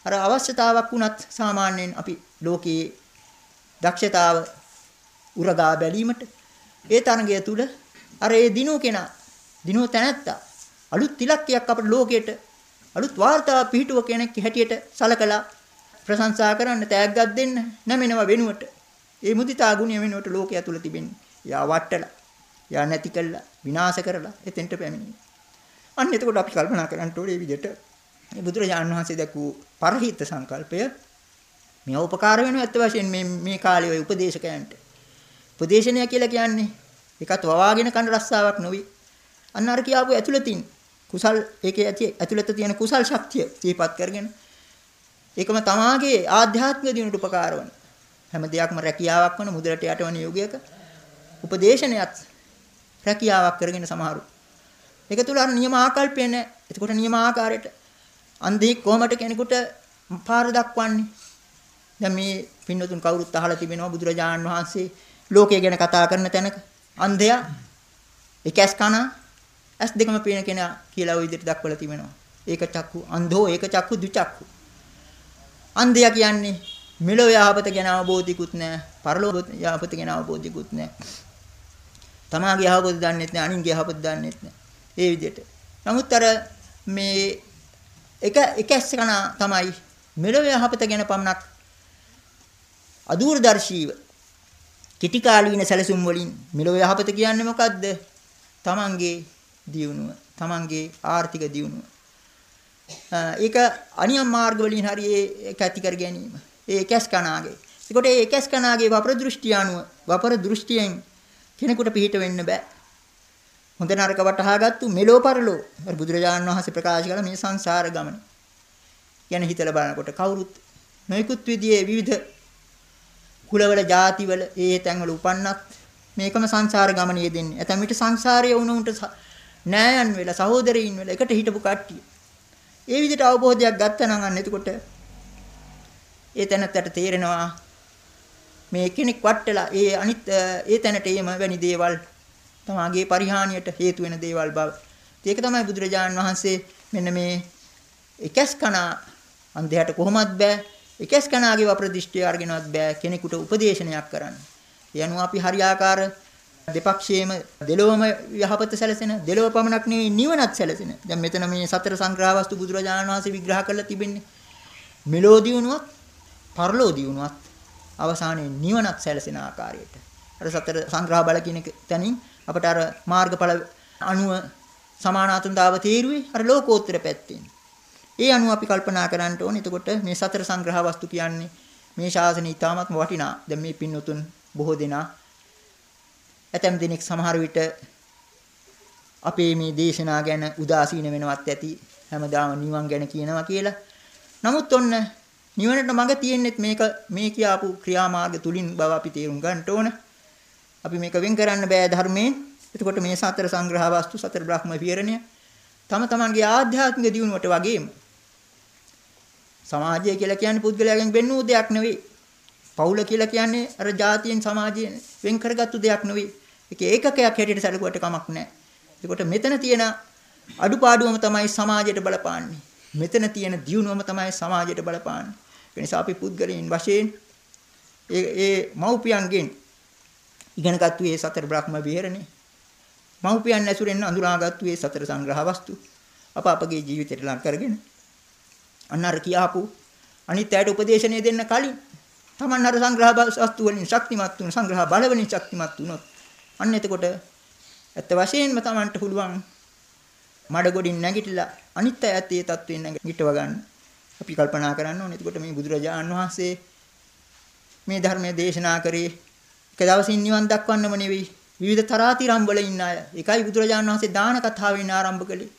අර අවශ්‍යතාවක් වුණත් සාමාන්‍යයෙන් අපි ලෝකයේ දක්ෂතාව උරගා බැලීමට ඒ තරඟය තුල අර ඒ දිනු කෙනා දිනු තැනැත්තා අලුත් ඉලක්කයක් අපේ ලෝකයට අලුත් වාර්තා පිහිටුව කෙනෙක් හැටියට සලකලා ප්‍රශංසා කරන්න තෑග්ගක් දෙන්න නැමෙනව වෙනුවට. ඒ මුදිතා ගුණය වෙනුවට ලෝකයේ තුල තිබෙන්නේ. යා වට්ටලා යා නැති කළා විනාශ කරලා එතෙන්ට පැමිණෙනවා අන්න එතකොට අපි කල්පනා කරන්න ඕනේ මේ විදිහට මේ බුදුරජාණන් වහන්සේ දැක්වූ පරහිත සංකල්පය මේ උපකාර වෙනවා ඇත්ත වශයෙන් මේ මේ කාලේ ඔය උපදේශකයන්ට. උපදේශනය කියලා කියන්නේ ඒකත් වවාගෙන කන රස්සාවක් නොවේ. අන්න අර කියාපු ඇතුළතින් කුසල් ඒකේ ඇති ඇතුළත තියෙන කුසල් ශක්තිය සිහිපත් කරගෙන ඒකම තමාගේ ආධ්‍යාත්මික දිනුට උපකාර වන හැම දෙයක්ම රැකියාවක් වන මුදලට යටවන යෝගයක උපදේශනයත් රැකියාවක් කරගෙන සමහරු ඒක තුල අර නියම ආකල්පය නැහැ. එතකොට නියම ආකාරයට අන්ධෙක් කොහමද කෙනෙකුට පාර දක්වන්නේ? දැන් මේ පින්නතුන් කවුරුත් අහලා තිබෙනවා බුදුරජාණන් වහන්සේ ලෝකය ගැන කතා කරන තැනක අන්ධයා එකස් කන ඇස් දෙකම පේන කෙනා කියලා ওই විදිහට දක්වලා තිබෙනවා. ඒක චක්කු අන්ධෝ ඒක චක්කු දුචක්කු. අන්ධයා කියන්නේ මෙලොව යහපත ගැන අවබෝධිකුත් නැහැ. පරලෝක යහපත ගැන අවබෝධිකුත් නැහැ. තමාගේ යහපත දන්නෙත් නැහැ. අනින්ගේ යහපත දන්නෙත් නැහැ. ඒ විදිහට. නමුත් අර මේ එක එකස් කන තමයි මෙලොව යහපත ගැන පමණක් අදූරදර්ශීව කිටි කාලීන සැලසුම් වලින් මෙලොව යහපත කියන්නේ මොකද්ද? තමන්ගේ දියුණුව, තමන්ගේ ආර්ථික දියුණුව. ඒක අනියම් මාර්ග වලින් හරි ඒක ඇති කර ගැනීම. ඒ එකස් කනාගේ. ඒකට ඒ එකස් කනාගේ වපර දෘෂ්ටිය අනුව වපර දෘෂ්ටියෙන් කෙනෙකුට පිළිහිට වෙන්න බෑ. හොඳ නරක වටහාගත්තු මෙලෝ පරලෝ අර බුදුරජාණන් වහන්සේ ප්‍රකාශ කළ මේ සංසාර ගමන. කියන හිතලා බලනකොට කවුරුත් නොයෙකුත් විදිහේ විවිධ කුලවල ಜಾතිවල ඒ තැන්වල උපන්නත් මේකම සංසාර ගමනේ යෙදෙන්නේ. ඇතැම් විට සංසාරයේ වුණුන්ට නෑයන් වෙලා සහෝදරයින් වෙලා එකට හිටපු කට්ටිය. ඒ විදිහට අවබෝධයක් ගත්තා නම් අන්න එතකොට ඒ තැනත්තට තේරෙනවා මේ කෙනෙක් වට්ටලා ඒ අනිත් ඒ තැනට එීම වැනි දේවල් තමාගේ පරිහානියට හේතු වෙන දේවල් බව. ඒක තමයි බුදුරජාණන් වහන්සේ මෙන්න මේ එකස් කනා අන්ධයාට කොහොමත් බෑ එකස් කනාගේ වප්‍රදිෂ්ඨිය අරගෙනවත් බෑ කෙනෙකුට උපදේශනයක් කරන්න. ඒ අනුව අපි හරියාකාර දෙපක්ෂයේම දෙලොවම යහපත සැලසෙන දෙලොව පමණක් නෙවෙයි නිවනත් සැලසෙන. දැන් මෙතන මේ සතර සංග්‍රහ වස්තු බුදුරජාණන් වහන්සේ විග්‍රහ කරලා තිබෙන්නේ. මෙලෝ දියුණුවත් පරලෝ දියුණුවත් අවසානයේ නිවනත් සැලසෙන ආකාරයට. අර සතර සංග්‍රහ බල කියන තැනින් අපට අර මාර්ගඵල අණුව සමානාතුන්තාව තීරුවේ අර ලෝකෝත්තර පැත්තෙන්. ඒ අනුව අපි කල්පනා කරන්න ඕනේ. එතකොට මේ සතර සංග්‍රහ වස්තු කියන්නේ මේ ශාසනය ඉතාමත්ම වටිනා. දැන් මේ පින්නතුන් බොහෝ දෙනා ඇතැම් දිනෙක සමහර විට අපේ මේ දේශනා ගැන උදාසීන වෙනවත් ඇති. හැමදාම නිවන් ගැන කියනවා කියලා. නමුත් ඔන්න නිවනට මඟ තියෙන්නේ මේක මේ කියාපු ක්‍රියාමාර්ග තුලින් බව අපි තේරුම් ගන්න ඕන. අපි මේක වෙන් කරන්න බෑ ධර්මයෙන්. එතකොට මේ සතර සංග්‍රහ වස්තු සතර බ්‍රහ්ම විහරණය තම තමන්ගේ ආධ්‍යාත්මික දියුණුවට වගේම සමාජය කියලා කියන්නේ පුද්ගලයාගෙන් වෙන්නු දෙයක් නෙවෙයි. පවුල කියලා කියන්නේ අර ජාතියෙන් සමාජයෙන් වෙන් කරගත්තු දෙයක් නෙවෙයි. ඒක ඒකකයක් හැටියට සැලකුවට කමක් නැහැ. ඒකට මෙතන තියෙන අඩුපාඩුවම තමයි සමාජයට බලපාන්නේ. මෙතන තියෙන දියුණුවම තමයි සමාජයට බලපාන්නේ. ඒ නිසා අපි පුද්ගලයන් වශයෙන් ඒ ඒ මව්පියන්ගෙන් ඉගෙනගත්තු මේ සතර බ්‍රහ්ම විහරණේ මව්පියන් ඇසුරෙන් අඳුනාගත්තු මේ සතර සංග්‍රහ වස්තු අප අපගේ ජීවිතයට ලං කරගෙන අන්න අර කියාපු අනිත් ඇයට උපදේශනය දෙන්න කලින් Taman අර සංග්‍රහ වස්තු වලින් ශක්තිමත් වුණ සංග්‍රහ බල වලින් ශක්තිමත් වුණොත් අන්න එතකොට ඇත්ත වශයෙන්ම Tamanට පුළුවන් මඩ ගොඩින් නැගිටලා අනිත් ඇයත් ඒ තත්වයෙන් නැගිටව ගන්න අපි කල්පනා කරන්න ඕනේ. එතකොට මේ බුදුරජාණන් වහන්සේ මේ ධර්මයේ දේශනා කරේ එක දවසින් නිවන් දක්වන්නම නෙවෙයි විවිධ තරාතිරම් වල ඉන්න අය. ඒකයි බුදුරජාණන් වහන්සේ දාන කතාවෙන් ආරම්භ කළේ.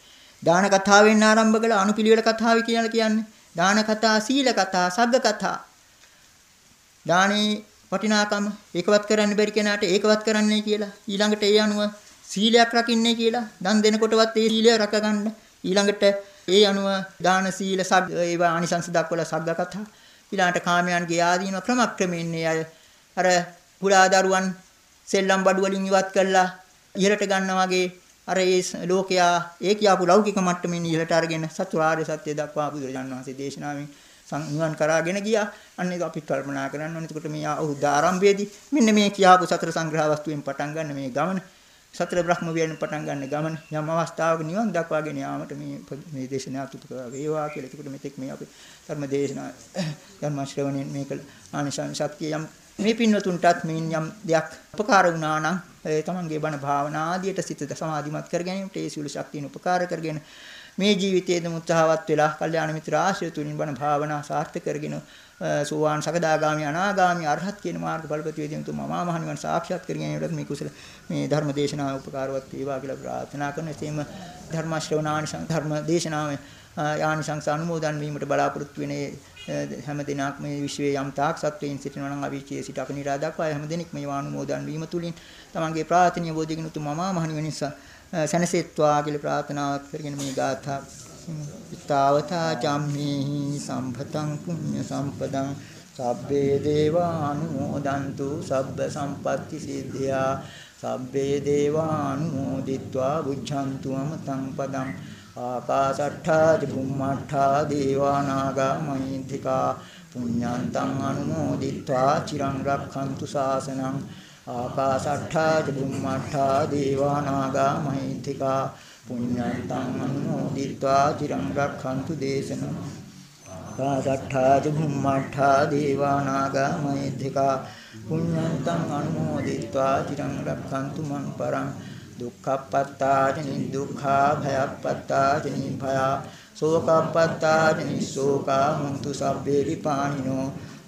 දාන කතාවෙන් ආරම්භ කළ අනුපිළිවෙල කතාව කියලා කියන්නේ. දාන කතා, සීල කතා, සග්ග කතා. දානේ වටිනාකම ඒකවත් කරන්න බැරි කෙනාට ඒකවත් කරන්නයි කියලා. ඊළඟට ඒ අනුව සීලයක් රකින්නේ කියලා. දන් දෙනකොටවත් ඒ සීලය රැකගන්න. ඊළඟට ඒ අනුව දාන සීල සග්ග ඒවා අනිසංස දක්වලා සග්ග කතා. ඊළඟට කාමයන්ගේ ආදීනව ක්‍රමක්‍රමයෙන් අය අර පුරා දරුවන් සෙල්ලම් බඩු වලින් ඉවත් කළා ඉහළට ගන්නා වගේ අර ඒ ලෝකයා ඒ කියාපු ලෞකික මට්ටමින් ඉහළට අරගෙන චතුරාර්ය සත්‍ය දක්වා බුදුරජාණන් වහන්සේ දේශනාවෙන් නිවන් කරාගෙන ගියා. අන්න ඒක අපි කල්පනා කරන්න ඕනේ. එතකොට මේ අවුරුද්ද ආරම්භයේදී මෙන්න මේ කියාපු සතර සංග්‍රහ වස්තුවෙන් පටන් ගන්න මේ ගමන සතර බ්‍රහ්ම විහරණ පටන් ගන්න ගමන යම් අවස්ථාවක නිවන් දක්වාගෙන යාමට මේ මේ දේශනාව තුත වේවා කියලා. ඒකට මෙතෙක් මේ අපි ධර්ම දේශනා ධර්ම ශ්‍රවණයෙන් මේක ආනිසං ශක්තිය යම් මේ පින්වතුන්ටත් මේන් යම් දෙයක් උපකාර වුණා නම් තමන්ගේ බණ භාවනා ආදියට සිත සමාධිමත් කර ගැනීමට ඒ සියලු ශක්තියන් උපකාර කරගෙන මේ ජීවිතයේදී උත්සාහවත් වෙලා කල්යාණ මිත්‍ර ආශ්‍රය තුලින් බණ භාවනා සාර්ථක කරගෙන සෝවාන් සකදාගාමි අනාගාමි අරහත් කියන මාර්ග ඵලපති වේදින තුම මහා මහ නිවන් සාක්ෂාත් කර ගැනීමට මේ කුසල මේ ධර්ම දේශනාව උපකාරවත් වේවා කියලා ප්‍රාර්ථනා කරන එසේම ධර්ම ශ්‍රවණානිසං ධර්ම දේශනාව යානිසංස අනුමෝදන් වීමට බලාපොරොත්තු වෙන්නේ හැම දිනක් මේ විශ්වයේ යම් තාක් සත්වයින් සිටිනවා නම් අවීචයේ සිට අපනිරා දක්වා හැම දිනෙක මේ වානුමෝදන් වීම තුලින් තමන්ගේ ප්‍රාර්ථනීය බෝධිගිනු තුම මහා මහ නිවන් නිසා සැනසෙත්වා කියලා ප්‍රාර්ථනාවක් කරගෙන මේ ගාථා තාවතා චම්මේහි සම්පතං පුඤ්ඤ සම්පදං සබ්බේ දේවානුමෝදන්තු සබ්බ සම්පatti සිද්ධා සබ්බේ දේවානුමෝදිත්වා බුද්ධන්තු අමතං පදං ආකාශට්ඨා චුම්මට්ඨා දේවානාගා මහින්దికා පුඤ්ඤන්තං අනුමෝදිත්වා චිරං රක්ඛන්තු ශාසනං ආකාසට්ඨා චුම්මට්ඨා දේවානාගා මහිත්‍තිකා පුඤ්ඤන්තං අනුමෝදිत्वा චිරං රක්ඛන්තු දේශනං. ආකාසට්ඨා චුම්මට්ඨා දේවානාගා මහිත්‍තිකා පුඤ්ඤන්තං අනුමෝදිत्वा චිරං රක්ඛන්තු මං පරං. දුක්ඛප්පත්තා චනි දුක්ඛා භයප්පත්තා චනි භයා ශෝකප්පත්තා චනි ශෝකා හුන්තු සබ්බේ විපාණිනෝ.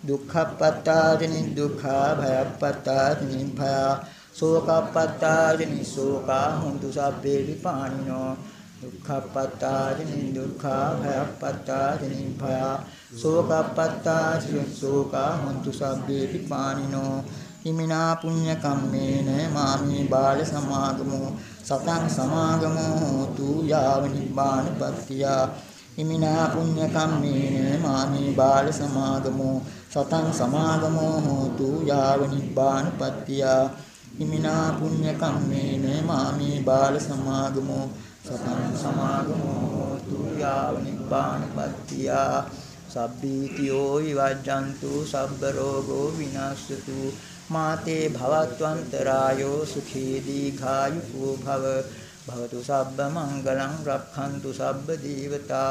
දුක්ඛප්පත්තාච නිදුක්ඛා භයප්පත්තාච නිභයා සෝකප්පත්තාජනි සෝකා හුන්තු සබ්බේ විපානිනෝ දුක්ඛප්පත්තාජනි දුක්ඛා භයප්පත්තාජනි භය සෝකප්පත්තාජනි සෝකා හුන්තු සබ්බේ විපානිනෝ හිමිනා පුඤ්ඤ කම්මේන මාමි බාල සමාගමෝ. සතං සමාගමෝ තු යාව නිබ්බානපත්තිය හිමිනා පුඤ්ඤ කම්මේන මාමි බාල සමාගමෝ. සතං සමාගමෝ තු යාව නිබ්බානපත්තිය හිමිනා පුඤ්ඤ කම්මේන මාමේ බාල සමාගමෝ සතං සමාගමෝ තුයාව නිබ්බානපත්තියා සබ්බීතියෝ විවජ්ජන්තු සබ්බ රෝගෝ විනාශතු මාතේ භවත්වන්තරායෝ සුඛී දීඝායුකෝ භව භවතු සබ්බ මංගලං රක්ඛන්තු සබ්බ දේවතා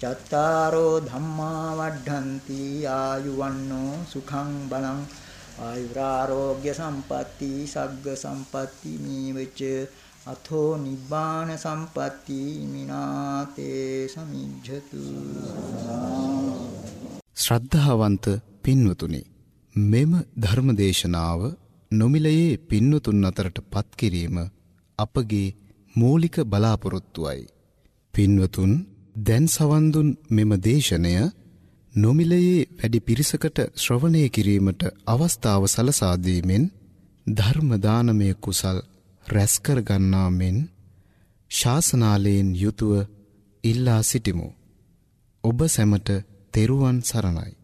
චත්තාරෝ ධම්මා වඩ්ඩಂತಿ ආයුවන්නෝ සුඛං බලං ආයුරාෝග්‍ය සම්පatti සග්ග සම්පatti නීවච අතෝ නිබ්බාන සම්පatti මිනාතේ සමිජ්ජතු. ශ්‍රද්ධාවන්ත පින්වතුනි මෙම ධර්මදේශනාව නොමිලයේ පින්වතුන් අතරට පත් කිරීම අපගේ මූලික බලාපොරොත්තුවයි. පින්වතුන් දැන් සවන් දුන් මෙම දේශනය නොමිලයේ වැඩි පිරිසකට ශ්‍රවණය කිරීමට අවස්ථාව සලසා දීමෙන් ධර්ම දානමය කුසල් රැස්කර ගන්නා මෙන් ශාසනාලයෙන් යුතුව ඉල්ලා සිටිමු. ඔබ සැමට තෙරුවන් සරණයි.